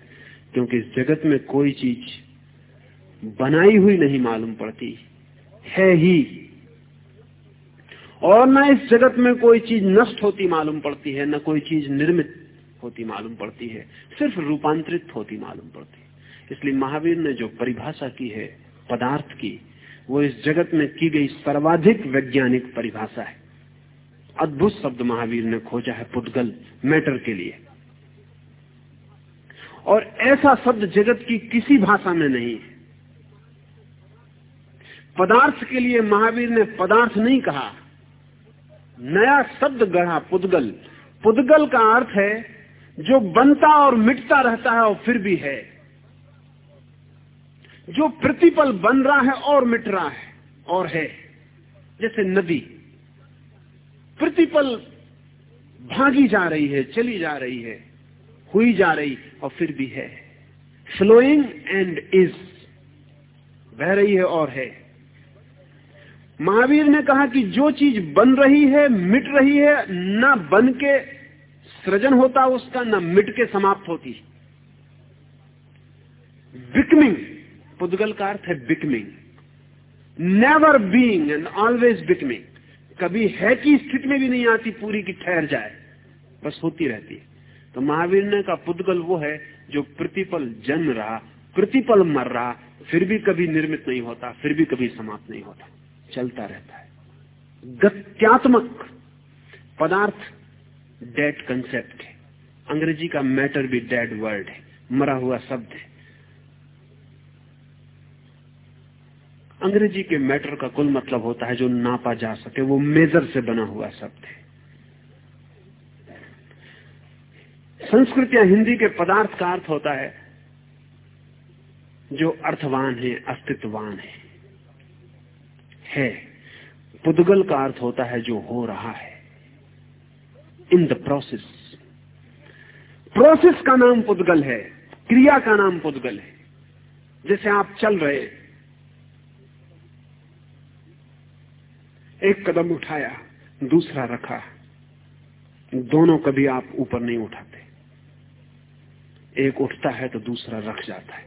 क्योंकि इस जगत में कोई चीज़ बनाई हुई नहीं मालूम पड़ती, है ही। और न इस जगत में कोई चीज़ नष्ट होती मालूम पड़ती है, न कोई चीज़ निर्मित होती मालूम पड़ती है, सिर्फ़ रूपांतरित होती मालूम पड़ती है। इसलिए महावीर ने जो परिभाषा की है, पदार्थ की, वो इस जगत में की गई सर्वाधिक वैज्ञानिक परिभाषा है। अद्भुत शब्द महावीर ने खोजा है पुद्गल मैटर के लिए। और ऐसा शब्द जगत की किसी भाषा में नहीं है। पदार्थ के लिए महावीर ने पदार्थ नहीं कहा। नया शब्द गढ़ा पुद्गल। पुद्गल का अर्थ है, जो बनता और मिटता रहता है और फिर भी है। जो प्रतिपल बन रहा है और मिट रहा है और है। जैसे नदी। प्रतिपल भागी जा रही है, चली जा रही है। हुई जा रही और फिर भी है। फ्लोइंग एंड इज़ बह रही है और है। महावीर ने कहा कि जो चीज़ बन रही है, मिट रही है, ना बन के सृजन होता उसका, ना मिट के समाप्त होती। बिकमिंग पुद्गल का अर्थ है becoming never being and always becoming कभी है की स्थिति में भी नहीं आती, पूरी की ठहर जाए। बस होती रहती है। तो महावीर का पुद्गल वो है जो प्रतिपल जन्म रहा, प्रतिपल मर रहा, फिर भी कभी निर्मित नहीं होता, फिर भी कभी समाप्त नहीं होता, चलता रहता है। गत्यात्मक पदार्थ डेड कंसेप्ट है। अंग्रेज़ी का मैटर भी डेड वर्ड है, मरा हुआ शब्द है। अंग्रेज़ी के मैटर का कुल मतलब होता है जो नापा जा सके, वो मेजर से बना हुआ शब्द है। संस्कृत या हिंदी के पदार्थ का अर्थ होता है जो अर्थवान है, अस्तित्ववान है। है। पुद्गल का अर्थ होता है जो हो रहा है। इन द प्रोसेस प्रोसेस का नाम पुद्गल है। क्रिया का नाम पुद्गल है। जैसे आप चल रहे एक कदम उठाया, दूसरा रखा। दोनों कभी आप ऊपर नहीं उठाते। एक उठता है तो दूसरा रख जाता है।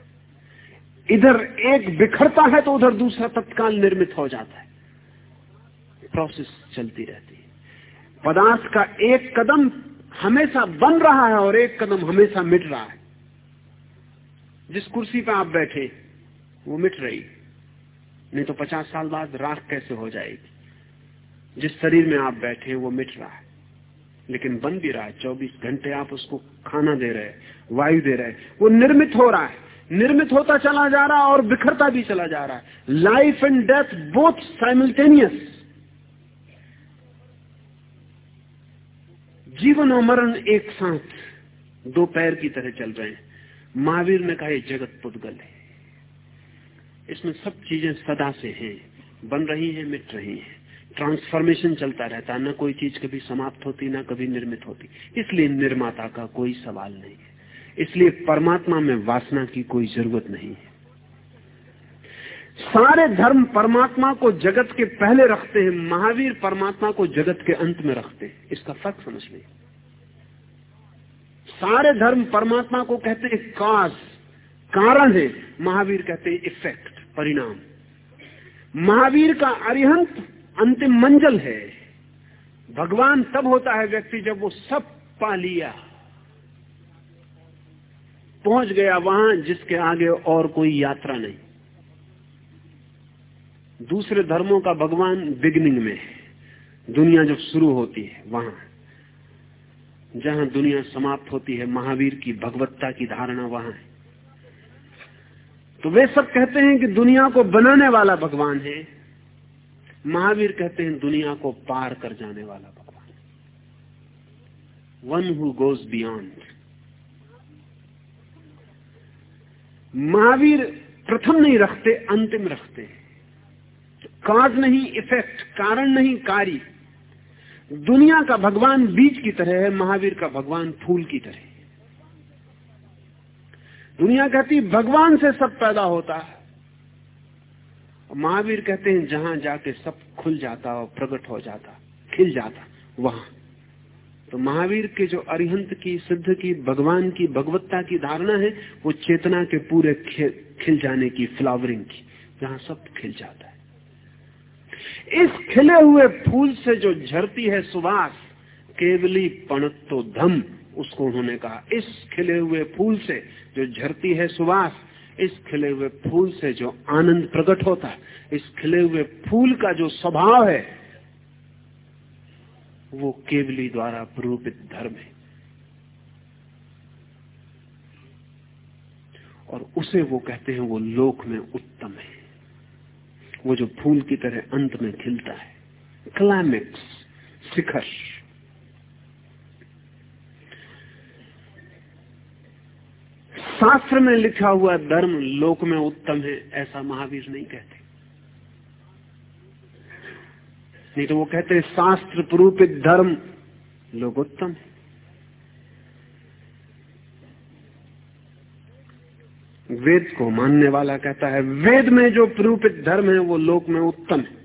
इधर एक बिखरता है तो उधर दूसरा तत्काल निर्मित हो जाता है। प्रोसेस चलती रहती है। पदार्थ का एक कदम हमेशा बन रहा है और एक कदम हमेशा मिट रहा है। जिस कुर्सी पर आप बैठे, वो मिट रही। नहीं तो पचास साल बाद राख कैसे हो जाएगी? जिस शरीर में आप बैठे, वो मिट रहा है। लेकिन बन भी रहा है। चौबीस घंटे आप उसको खाना दे रहे वायु दे रहे वो निर्मित हो रहा है। निर्मित होता चला जा रहा है और बिखरता भी चला जा रहा है। Life and death both simultaneous जीवन और मरण एक साथ दो पैर की तरह चल रहे हैं। महावीर ने कहा जगत पुतगल है। इसमें सब चीज़ें सदा से हैं। बन रही हैं, मिट रही हैं। ट्रांसफॉर्मेशन चलता रहता है, न कोई चीज़ कभी समाप्त होती, ना कभी निर्मित होती। इसलिए निर्माता का कोई सवाल नहीं है। इसलिए परमात्मा में वासना की कोई ज़रूरत नहीं है। सारे धर्म परमात्मा को जगत के पहले रखते हैं, महावीर परमात्मा को जगत के अंत में रखते हैं। इसका फ़र्क समझ लें। सारे धर्म परमात्मा को कहते हैं काज कारण है। महावीर कहते हैं इफ़ेक्ट परिणाम। महावीर का अरिहंत अंतिम मंजिल है। भगवान तब होता है व्यक्ति जब वो सब पा लिया। पहुँच गया वहाँ जिसके आगे और कोई यात्रा नहीं। दूसरे धर्मों का भगवान बिगनिंग में है। दुनिया जब शुरू होती है वहाँ। जहाँ दुनिया समाप्त होती है, महावीर की भगवत्ता की धारणा वहाँ है। तो वे सब कहते हैं कि दुनिया को बनाने वाला भगवान है। महावीर कहते हैं, दुनिया को पार कर जाने वाला भगवान। One who goes beyond Mahavir प्रथम नहीं रखते, अंतिम रखते काज नहीं इफ़ेक्ट कारण नहीं, कार्य। दुनिया का भगवान बीज की तरह है, महावीर का भगवान फूल की तरह दुनिया कहती, भगवान से सब पैदा होता है। महावीर कहते हैं, जहाँ जाके सब खुल जाता और प्रकट हो जाता, खिल जाता, वहाँ। तो महावीर के जो अरिहंत की, सिद्ध की, भगवान की, भगवत्ता की धारणा है, वो चेतना के पूरे खिल जाने की फ्लावरिंग की, जहाँ सब खिल जाता है। इस खिले हुए फूल से जो झरती है सुवास, केवली पणत्तो धम, उसको उन्होंने कहा। इस खिले हुए फूल से जो झरती है सुवास इस खिले हुए फूल से जो आनंद प्रकट होता है, इस खिले हुए फूल का जो स्वभाव है, वो केवली द्वारा प्रूपित धर्म है। और उसे वो कहते हैं, वो लोक में उत्तम है। वो जो फूल की तरह अंत में खिलता है क्लाइमेक्स शिखर। शास्त्र में लिखा हुआ धर्म लोक में उत्तम है, ऐसा महावीर नहीं कहते। नहीं तो वो कहते शास्त्र प्रूपित धर्म लोकोत्तम है। वेद को मानने वाला कहता है, वेद में जो प्रूपित धर्म है, वो लोक में उत्तम है।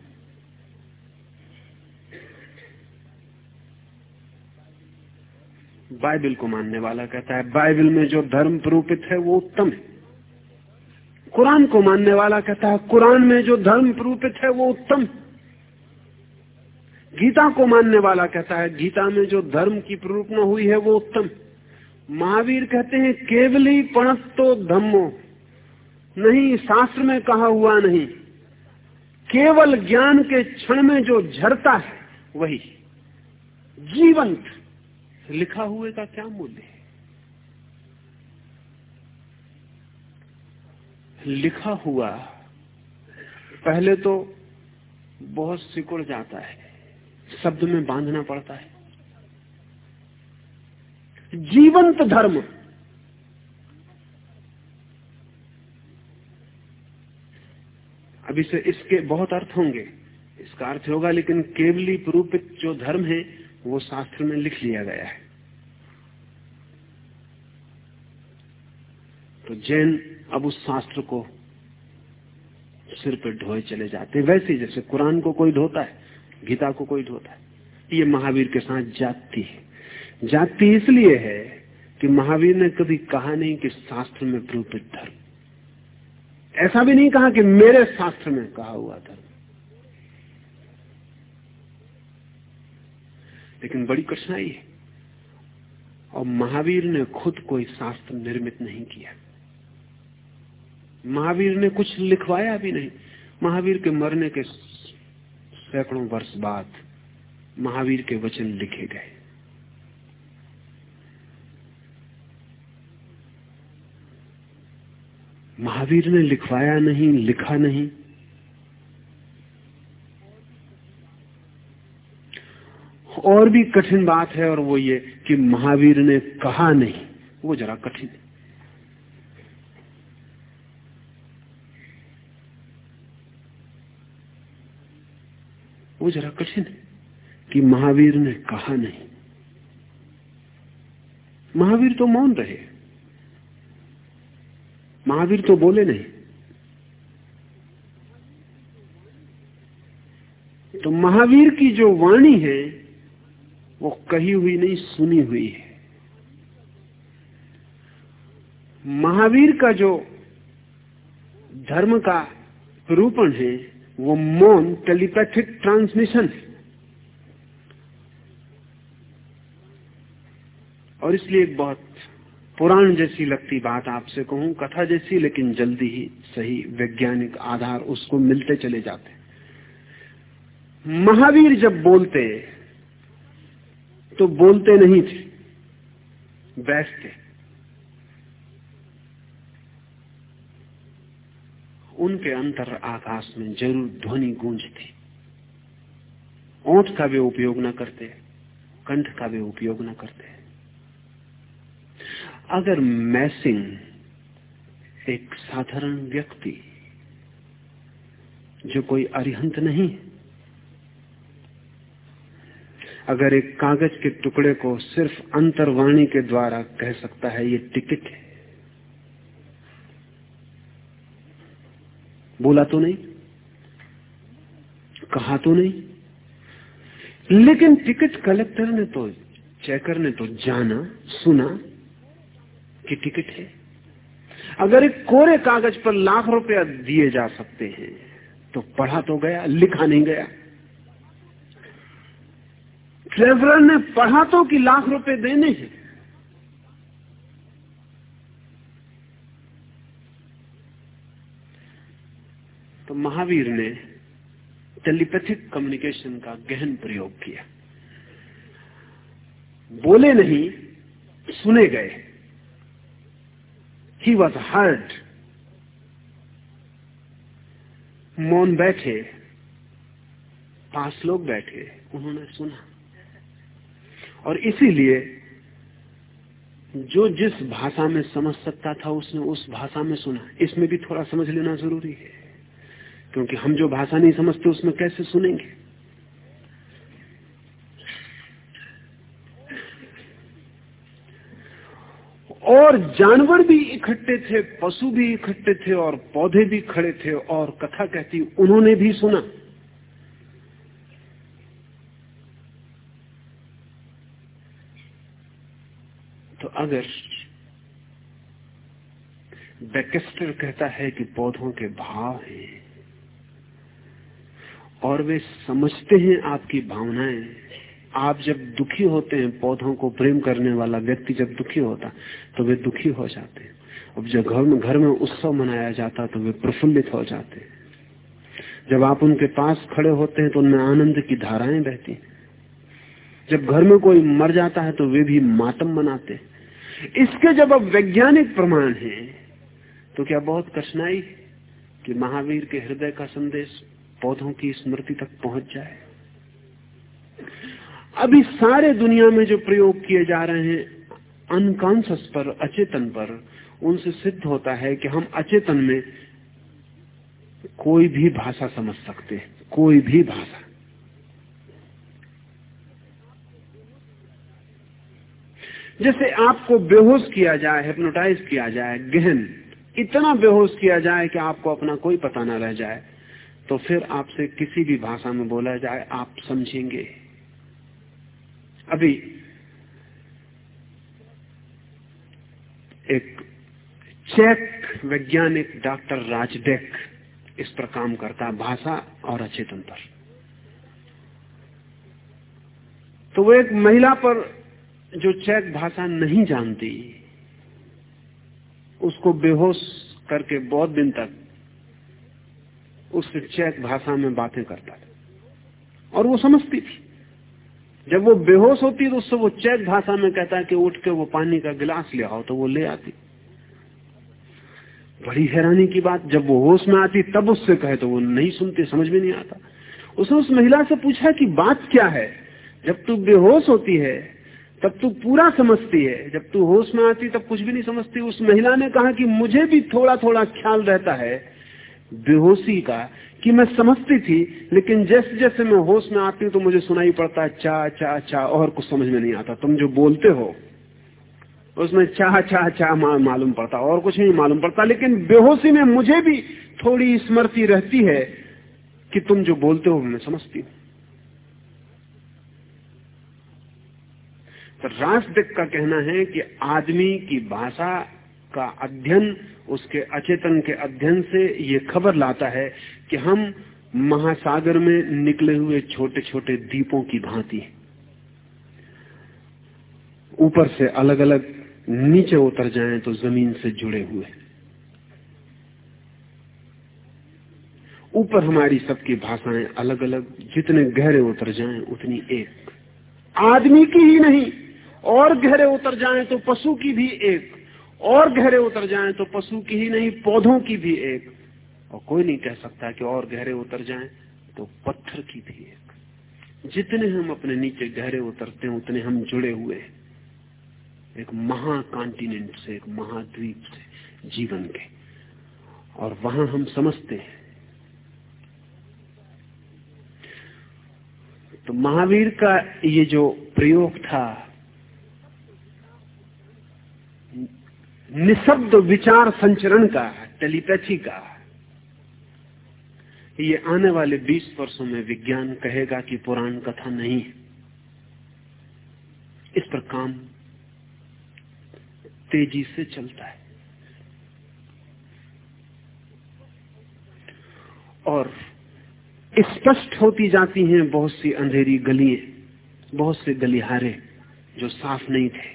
बाइबल को मानने वाला कहता है, बाइबल में जो धर्म प्रूपित है वो उत्तम है। कुरान को मानने वाला कहता है, कुरान में जो धर्म प्रूपित है वो उत्तम गीता को मानने वाला कहता है, गीता में जो धर्म की प्ररूपना हुई है वो उत्तम महावीर कहते हैं, केवली पणस्तो धम्मो, नहीं, शास्त्र में कहा हुआ नहीं। केवल ज्ञान के क्षण में जो झरता है, वही जीवंत। लिखा हुए का क्या मूल्य है? लिखा हुआ, पहले तो बहुत सिकुड़ जाता है, शब्द में बांधना पड़ता है। जीवंत धर्म अभी से इसके बहुत अर्थ होंगे। इसका अर्थ होगा, लेकिन केवली प्रूपित जो धर्म है वो शास्त्र में लिख लिया गया है। तो जैन अब उस शास्त्र को सिर पर ढोए चले जाते हैं। वैसे जैसे कुरान को कोई ढोता है, गीता को कोई ढोता है ये महावीर के साथ जाति है। जाति इसलिए है कि महावीर ने कभी कहा नहीं कि शास्त्र में प्रूपित धर्म। ऐसा भी नहीं कहा कि मेरे शास्त्र में कहा हुआ धर्म। लेकिन बड़ी कठिनाई है। और महावीर ने खुद कोई शास्त्र निर्मित नहीं किया। महावीर ने कुछ लिखवाया भी नहीं। महावीर के मरने के सैकड़ों वर्ष बाद महावीर के वचन लिखे गए। महावीर ने लिखवाया नहीं, लिखा नहीं। और भी कठिन बात है और वो ये कि महावीर ने कहा नहीं, वो जरा कठिन है। वो जरा कठिन है कि महावीर ने कहा नहीं। महावीर तो मौन रहे। महावीर तो बोले नहीं। तो महावीर की जो वाणी है वो कही हुई नहीं, सुनी हुई है। महावीर का जो धर्म का रूपण है, वो मौन टेलीपैथिक ट्रांसमिशन है। और इसलिए एक बहुत पुराण जैसी लगती बात आपसे कहूँ, कथा जैसी, लेकिन जल्दी ही सही वैज्ञानिक आधार उसको मिलते चले जाते। महावीर जब बोलते तो बोलते नहीं थे, बैठते। उनके अंतर आकाश में ज़रूर ध्वनि गूंजती। ओठ का वे उपयोग न करते, कंठ का वे उपयोग न करते। अगर मैसिंग एक साधारण व्यक्ति, जो कोई अरिहंत नहीं अगर एक कागज़ के टुकड़े को सिर्फ़ अंतर्वाणी के द्वारा कह सकता है, ये टिकट है। बोला तो नहीं, कहा तो नहीं, लेकिन टिकट कलेक्टर ने तो चेकर ने तो जाना, सुना कि टिकट है। अगर एक कोरे कागज़ पर लाख रुपया दिए जा सकते हैं तो पढ़ा तो गया, लिखा नहीं गया। ट्रेवलर ने पढ़ा तो कि लाख रुपए देने हैं। तो महावीर ने टेलीपैथिक कम्युनिकेशन का गहन प्रयोग किया। बोले नहीं, सुने गए। ही वॉज़ हर्ड मौन बैठे, पाँच लोग बैठे, उन्होंने सुना। और इसीलिए जो जिस भाषा में समझ सकता था उसने उस भाषा में सुना। इसमें भी थोड़ा समझ लेना ज़रूरी है, क्योंकि हम जो भाषा नहीं समझते उसमें कैसे सुनेंगे? और जानवर भी इकट्ठे थे, पशु भी इकट्ठे थे और पौधे भी खड़े थे और कथा कहती उन्होंने भी सुना तो अगर बैकेस्टर कहता है कि पौधों के भाव हैं और वे समझते हैं आपकी भावनाएँ, आप जब दुखी होते हैं, पौधों को प्रेम करने वाला व्यक्ति जब दुखी होता तो वे दुखी हो जाते हैं। अब जब घर में घर में उत्सव मनाया जाता तो वे प्रफुल्लित हो जाते हैं। जब आप उनके पास खड़े होते हैं तो उनमें आनंद की धाराएँ बहती जब घर में कोई मर जाता है तो वे भी मातम मनाते इसके जब अब वैज्ञानिक प्रमाण है तो क्या बहुत कठिनाई कि महावीर के हृदय का संदेश पौधों की स्मृति तक पहुँच जाए? अभी सारे दुनिया में जो प्रयोग किए जा रहे हैं अनकॉन्सियस पर, अचेतन पर, उनसे सिद्ध होता है कि हम अचेतन में कोई भी भाषा समझ सकते हैं, कोई भी भाषा। जैसे आपको बेहोश किया जाए हिप्नोटाइज किया जाए, गहन, इतना बेहोश किया जाए कि आपको अपना कोई पता ना रह जाए तो फिर आपसे किसी भी भाषा में बोला जाए, आप समझेंगे। अभी एक चेक वैज्ञानिक डॉक्टर राजडेक इस पर काम करता है, भाषा और अचेतन पर। तो वो एक महिला पर जो चेक भाषा नहीं जानती, उसको बेहोश करके बहुत दिन तक उससे चेक भाषा में बातें करता था। और वो समझती थी। जब वो बेहोश होती तो उससे वो चेक भाषा में कहता कि उठ के वो पानी का गिलास ले आओ तो वो ले आती। बड़ी हैरानी की बात, जब वो होश में आती, तब उससे कहे तो वो नहीं सुनती, समझ में नहीं आता। उसने उस महिला से पूछा कि बात क्या है? जब तू बेहोश होती है तब तू पूरा समझती है। जब तू होश में आती, तब कुछ भी नहीं समझती। उस महिला ने कहा कि मुझे भी थोड़ा थोड़ा ख्याल रहता है बेहोशी का, कि मैं समझती थी, लेकिन जैसे जैसे मैं होश में आती हूँ तो मुझे सुनाई पड़ता है, चा चा चा, और कुछ समझ में नहीं आता। तुम जो बोलते हो, उसमें चाह चाह चाह मालूम पड़ता, और कुछ नहीं मालूम पड़ता। लेकिन बेहोशी में मुझे भी थोड़ी स्मृति रहती है कि तुम जो बोलते हो, मैं समझती हूँ। राजदिक का कहना है कि आदमी की भाषा का अध्ययन, उसके अचेतन के अध्ययन से ये खबर लाता है कि हम महासागर में निकले हुए छोटे छोटे दीपों की भांति ऊपर से अलग अलग नीचे उतर जाएँ तो ज़मीन से जुड़े हुए ऊपर हमारी सबकी भाषाएँ अलग अलग जितने गहरे उतर जाएँ, उतनी एक। आदमी की ही नहीं और गहरे उतर जाएँ तो पशु की भी एक, और गहरे उतर जाएँ तो पशु की ही नहीं, पौधों की भी एक। और कोई नहीं कह सकता कि और गहरे उतर जाएँ तो पत्थर की भी एक। जितने हम अपने नीचे गहरे उतरते हैं, उतने हम जुड़े हुए हैं। एक महाकॉन्टिनेंट से, एक महाद्वीप से, जीवन के। और वहाँ हम समझते हैं। तो महावीर का ये जो प्रयोग था निशब्द विचार संचरण का टेलीपैथी का ये आने वाले 20 वर्षों में विज्ञान कहेगा कि पुराण कथा नहीं है। इस पर काम तेज़ी से चलता है। और स्पष्ट होती जाती हैं बहुत सी अंधेरी गलियाँ, बहुत से गलिहारे जो साफ़ नहीं थे।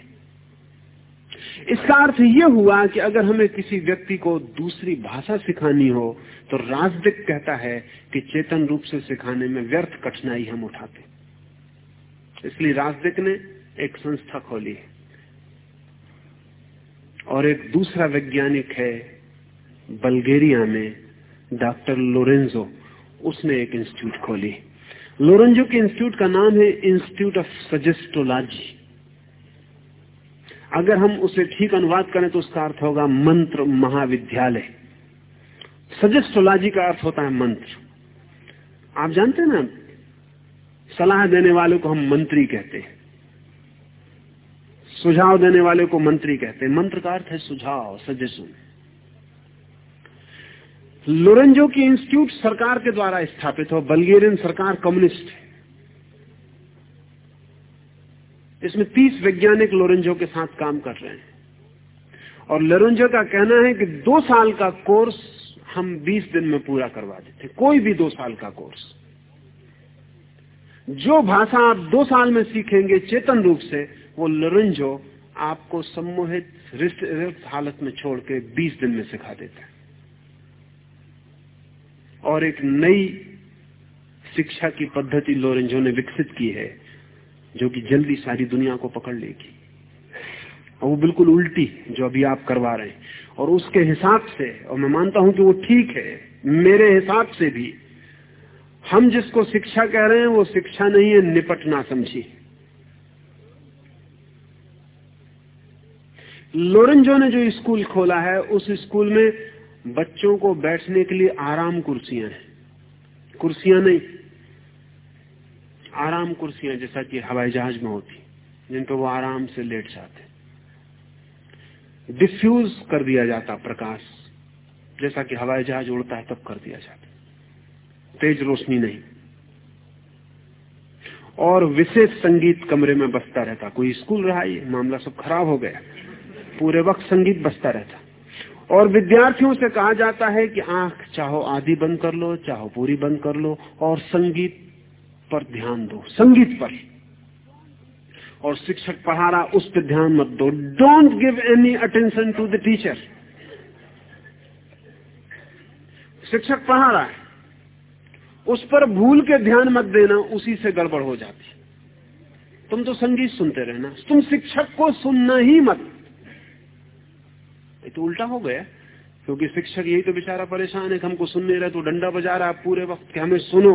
इसका अर्थ यह हुआ कि अगर हमें किसी व्यक्ति को दूसरी भाषा सिखानी हो तो राजदिक कहता है कि चेतन रूप से सिखाने में व्यर्थ कठिनाई हम उठाते इसलिए राजदिक ने एक संस्था खोली और एक दूसरा वैज्ञानिक है, बल्गेरिया में डॉक्टर लोरेंजो। उसने एक इंस्टीट्यूट खोली लोरेंजो के इंस्टीट्यूट का नाम है इंस्टीट्यूट ऑफ़ सजेस्टोलॉजी। अगर हम उसे ठीक अनुवाद करें तो उसका अर्थ होगा मंत्र महाविद्यालय। सजेस्टोलॉजी का अर्थ होता है मंत्र। आप जानते हैं ना, सलाह देने वाले को हम मंत्री कहते हैं। सुझाव देने वाले को मंत्री कहते हैं। मंत्र का अर्थ है सुझाव सजेशन लोरेंजो की इंस्टीट्यूट सरकार के द्वारा स्थापित हो बल्गेरियन सरकार कम्युनिस्ट है। इसमें तीस वैज्ञानिक लोरेंजो के साथ काम कर रहे हैं। और लोरेंजो का कहना है कि दो साल का कोर्स हम बीस दिन में पूरा करवा देते कोई भी दो साल का कोर्स। जो भाषा आप दो साल में सीखेंगे चेतन रूप से, वो लोरेंजो आपको सम्मोहित रिक्त हालत में छोड़ के बीस दिन में सिखा देता है। और एक नई शिक्षा की पद्धति लोरेंजो ने विकसित की है जो कि जल्दी सारी दुनिया को पकड़ लेगी। और वो बिल्कुल उल्टी जो अभी आप करवा रहे हैं। और उसके हिसाब से, और मैं मानता हूँ कि वो ठीक है, मेरे हिसाब से भी, हम जिसको शिक्षा कह रहे हैं, वो शिक्षा नहीं है निपटना समझी। लोरेंजो ने जो स्कूल खोला है, उस स्कूल में बच्चों को बैठने के लिए आराम कुर्सियाँ हैं। कुर्सियाँ नहीं आराम कुर्सियाँ जैसा कि हवाई जहाज़ में होती जिन पर वो आराम से लेट जाते डिफ्यूज कर दिया जाता प्रकाश। जैसा कि हवाई जहाज़ उड़ता है, तब कर दिया जाता तेज रोशनी नहीं। और विशेष संगीत कमरे में बसता रहता। कोई स्कूल रहा, ये मामला सब खराब हो गया। पूरे वक्त संगीत बसता रहता। और विद्यार्थियों से कहा जाता है कि आँख चाहो आधी बंद कर लो, चाहो पूरी बंद कर लो, और संगीत पर ध्यान दो, संगीत पर। और शिक्षक पढ़ा रहा, उस पर ध्यान मत दो। Don't give any attention to the teacher शिक्षक पढ़ा रहा है, उस पर भूल के ध्यान मत देना, उसी से गड़बड़ हो जाती तुम तो संगीत सुनते रहना। तुम शिक्षक को सुनना ही मत। ये तो उल्टा हो गया, क्योंकि शिक्षक यही तो बेचारा परेशान है हमको सुनने रहे तो डंडा बजा रहा है पूरे वक्त कि हमें सुनो।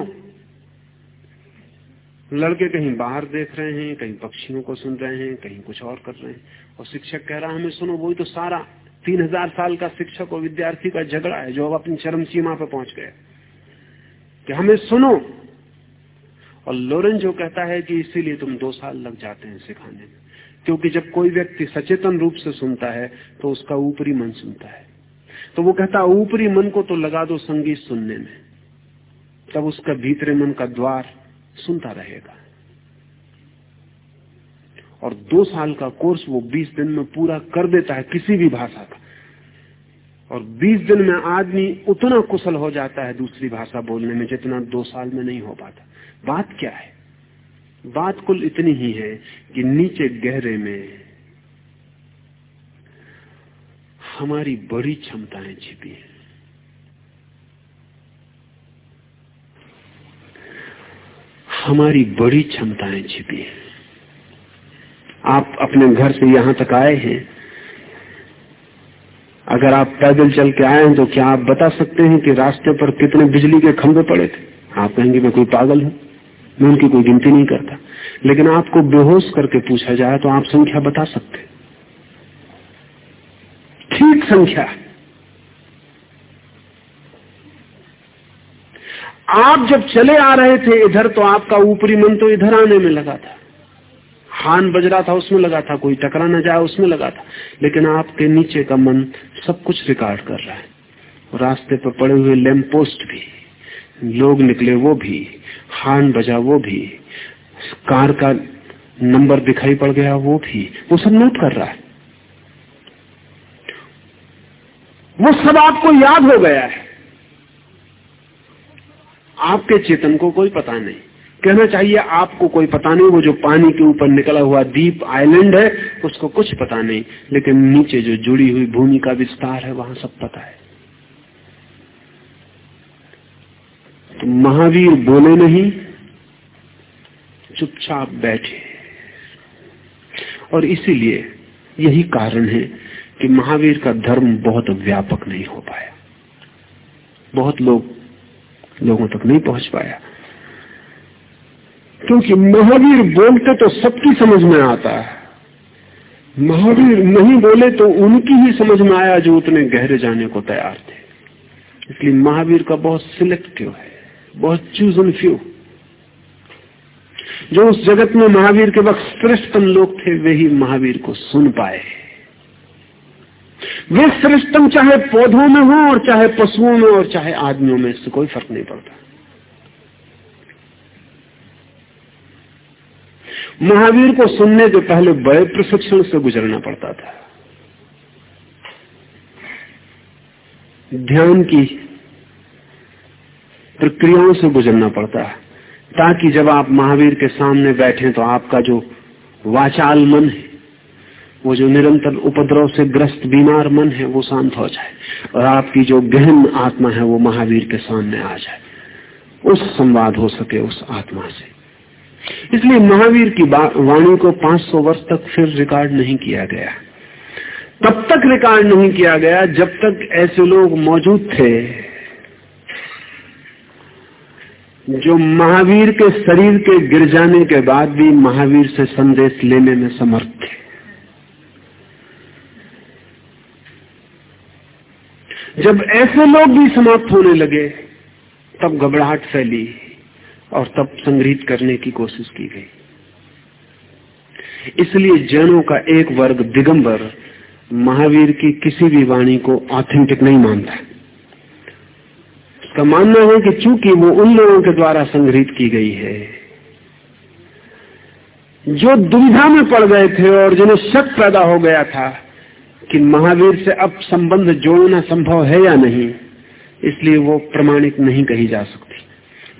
लड़के कहीं बाहर देख रहे हैं, कहीं पक्षियों को सुन रहे हैं, कहीं कुछ और कर रहे हैं। और शिक्षक कह रहा है हमें सुनो, वही तो सारा तीन हज़ार साल का शिक्षक और विद्यार्थी का झगड़ा है जो अब अपनी चरम सीमा पर पहुँच गए कि हमें सुनो। और लोरेंज जो कहता है कि इसीलिए तुम दो साल लग जाते हैं सिखाने में, क्योंकि जब कोई व्यक्ति सचेतन रूप से सुनता है तो उसका ऊपरी मन सुनता है। तो वो कहता, ऊपरी मन को तो लगा दो संगीत सुनने में। तब उसका भीतरे मन का द्वार सुनता रहेगा। और दो साल का कोर्स वो बीस दिन में पूरा कर देता है किसी भी भाषा का। और 20 दिन में आदमी उतना कुशल हो जाता है दूसरी भाषा बोलने में जितना दो साल में नहीं हो पाता। बात क्या है? बात कुल इतनी ही है कि नीचे गहरे में हमारी बड़ी क्षमताएँ छिपी हैं। हमारी बड़ी क्षमताएँ छिपी हैं। आप अपने घर से यहाँ तक आए हैं। अगर आप पैदल चल के आए हैं तो क्या आप बता सकते हैं कि रास्ते पर कितने बिजली के खंभे पड़े थे? आप कहेंगे, मैं कोई पागल हूँ। मैं उनकी कोई गिनती नहीं करता। लेकिन आपको बेहोश करके पूछा जाए तो आप संख्या बता सकते ठीक संख्या आप जब चले आ रहे थे इधर तो आपका ऊपरी मन तो इधर आने में लगा था। हान बज रहा था, उसमें लगा था कोई टकरा ना जाए, उसमें लगा था। लेकिन आपके नीचे का मन सब कुछ रिकॉर्ड कर रहा है। रास्ते पर पड़े हुए लैम्प पोस्ट भी, लोग निकले वो भी, हान बजा वो भी, कार का नंबर दिखाई पड़ गया वो भी, वो सब नोट कर रहा है। वो सब आपको याद हो गया है। आपके चेतन को कोई पता नहीं। कहना चाहिए, आपको कोई पता नहीं, वो जो पानी के ऊपर निकला हुआ दीप आइलैंड है, उसको कुछ पता नहीं। लेकिन नीचे जो जुड़ी हुई भूमि का विस्तार है, वहाँ सब पता है। तो महावीर बोले नहीं, चुपचाप बैठे। और इसीलिए यही कारण है कि महावीर का धर्म बहुत व्यापक नहीं हो पाया। बहुत लोग लोगों तक नहीं पहुँच पाया। क्योंकि महावीर बोलते तो सबकी समझ में आता है। महावीर नहीं बोले तो उनकी ही समझ में आया जो उतने गहरे जाने को तैयार थे। इसलिए महावीर का बहुत सिलेक्टिव है, बहुत चूज़ एंड फ्यू जो उस जगत में महावीर के वक्त श्रेष्ठतम लोग थे, वे ही महावीर को सुन पाए। वे श्रेष्ठतम चाहे पौधों में हो और चाहे पशुओं में और चाहे आदमियों में इससे कोई फ़र्क नहीं पड़ता। महावीर को सुनने के पहले बड़े प्रशिक्षण से गुजरना पड़ता था। ध्यान की प्रक्रियाओं से गुजरना पड़ता है, ताकि जब आप महावीर के सामने बैठे तो आपका जो वाचाल मन है वो जो निरंतर उपद्रव से ग्रस्त बीमार मन है, वो शांत हो जाए। और आपकी जो गहन आत्मा है, वो महावीर के सामने आ जाए। उस संवाद हो सके उस आत्मा से। इसलिए महावीर की वाणी को 500 वर्ष तक फिर रिकॉर्ड नहीं किया गया। तब तक रिकॉर्ड नहीं किया गया जब तक ऐसे लोग मौजूद थे जो महावीर के शरीर के गिर जाने के बाद भी महावीर से संदेश लेने में समर्थ थे। जब ऐसे लोग भी समाप्त होने लगे, तब घबराहट फैली और तब संग्रहित करने की कोशिश की गई। इसलिए जैनों का एक वर्ग दिगंबर महावीर की किसी भी वाणी को ऑथेंटिक नहीं मानता। उसका मानना है कि चूँकि वो उन लोगों के द्वारा संग्रहित की गई है, जो दुविधा में पड़ गए थे और जिन्हें शक पैदा हो गया था कि महावीर से अब संबंध जोड़ना संभव है या नहीं, इसलिए वो प्रमाणित नहीं कही जा सकती।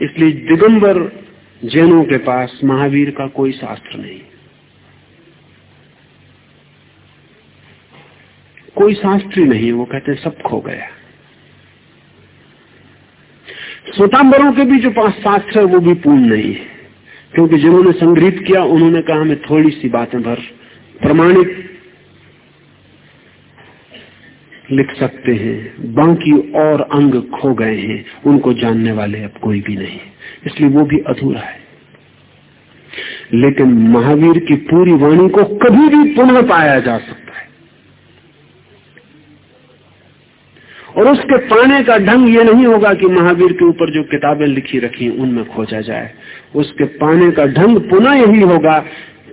इसलिए दिगंबर जैनों के पास महावीर का कोई शास्त्र नहीं। कोई शास्त्री नहीं, वो कहते सब खो गया। स्वतंबरों के भी जो पास शास्त्र है, वो भी पूर्ण नहीं है। क्योंकि जिन्होंने संग्रहित किया, उन्होंने कहा, हमें थोड़ी सी बातें भर, प्रमाणित लिख सकते हैं। बाकी और अंग खो गए हैं। उनको जानने वाले अब कोई भी नहीं। इसलिए वो भी अधूरा है। लेकिन महावीर की पूरी वाणी को कभी भी पुनः पाया जा सकता है। और उसके पाने का ढंग ये नहीं होगा कि महावीर के ऊपर जो किताबें लिखी रखी उनमें खोजा जाए। उसके पाने का ढंग पुनः यही होगा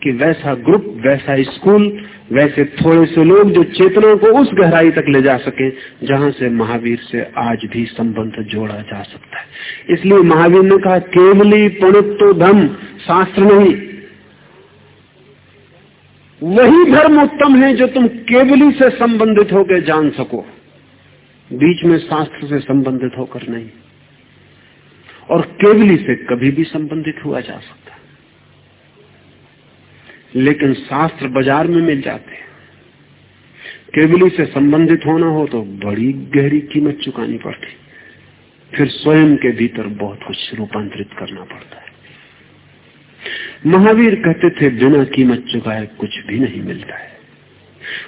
कि वैसा ग्रुप, वैसा स्कूल वैसे थोड़े से लोग जो चेतना को उस गहराई तक ले जा सके, जहाँ से महावीर से आज भी संबंध जोड़ा जा सकता है। इसलिए महावीर ने कहा, केवली पुणित्व धर्म शास्त्र नहीं। वही धर्म उत्तम है जो तुम केवली से संबंधित होकर जान सको। बीच में शास्त्र से संबंधित होकर नहीं। और केवली से कभी भी संबंधित हुआ जा सकता लेकिन शास्त्र बाज़ार में मिल जाते हैं। केवली से संबंधित होना हो तो बड़ी गहरी कीमत चुकानी पड़ती। फिर स्वयं के भीतर बहुत कुछ रूपांतरित करना पड़ता है। महावीर कहते थे, बिना कीमत चुकाए कुछ भी नहीं मिलता है।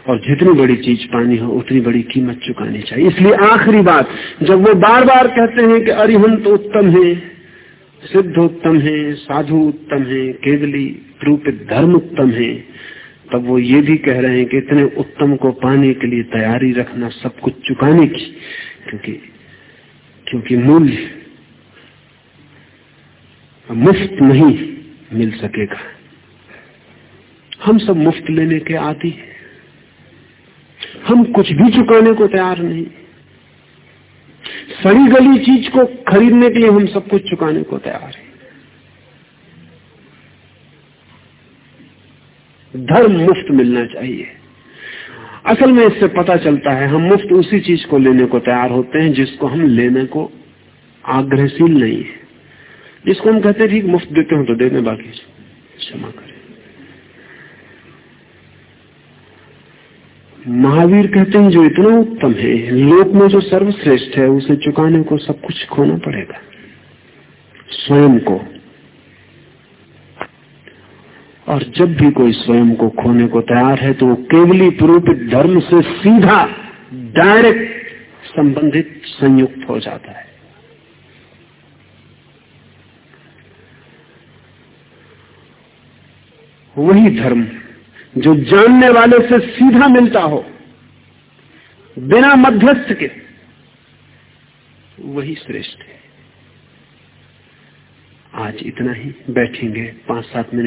और जितनी बड़ी चीज़ पानी हो, उतनी बड़ी कीमत चुकानी चाहिए। इसलिए आखिरी बात, जब वो बार बार कहते हैं कि अरिहंत उत्तम है सिद्ध उत्तम है साधु उत्तम है, केवली रूपित धर्म उत्तम है, तब वो ये भी कह रहे हैं कि इतने उत्तम को पाने के लिए तैयारी रखना, सब कुछ चुकाने की, क्योंकि क्योंकि मूल्य मुफ़्त नहीं मिल सकेगा। हम सब मुफ़्त लेने के आदि हम कुछ भी चुकाने को तैयार नहीं। सड़ी गली चीज़ को खरीदने के लिए हम सब कुछ चुकाने को तैयार हैं। धर्म मुफ़्त मिलना चाहिए। असल में इससे पता चलता है, हम मुफ़्त उसी चीज़ को लेने को तैयार होते हैं जिसको हम लेने को आग्रहशील नहीं है। जिसको हम कहते ठीक, मुफ़्त देते हो तो देने बाकी क्षमा करें। महावीर कहते हैं, जो इतना उत्तम है, लोक में जो सर्वश्रेष्ठ है, उसे चुकाने को सब कुछ खोना पड़ेगा। स्वयं को। और जब भी कोई स्वयं को खोने को तैयार है तो वो केवली पुरोपित धर्म से सीधा, डायरेक्ट संबंधित संयुक्त हो जाता है। वही धर्म जो जानने वाले से सीधा मिलता हो, बिना मध्यस्थ के, वही श्रेष्ठ है। आज इतना ही, बैठेंगे, पाँच सात मिनट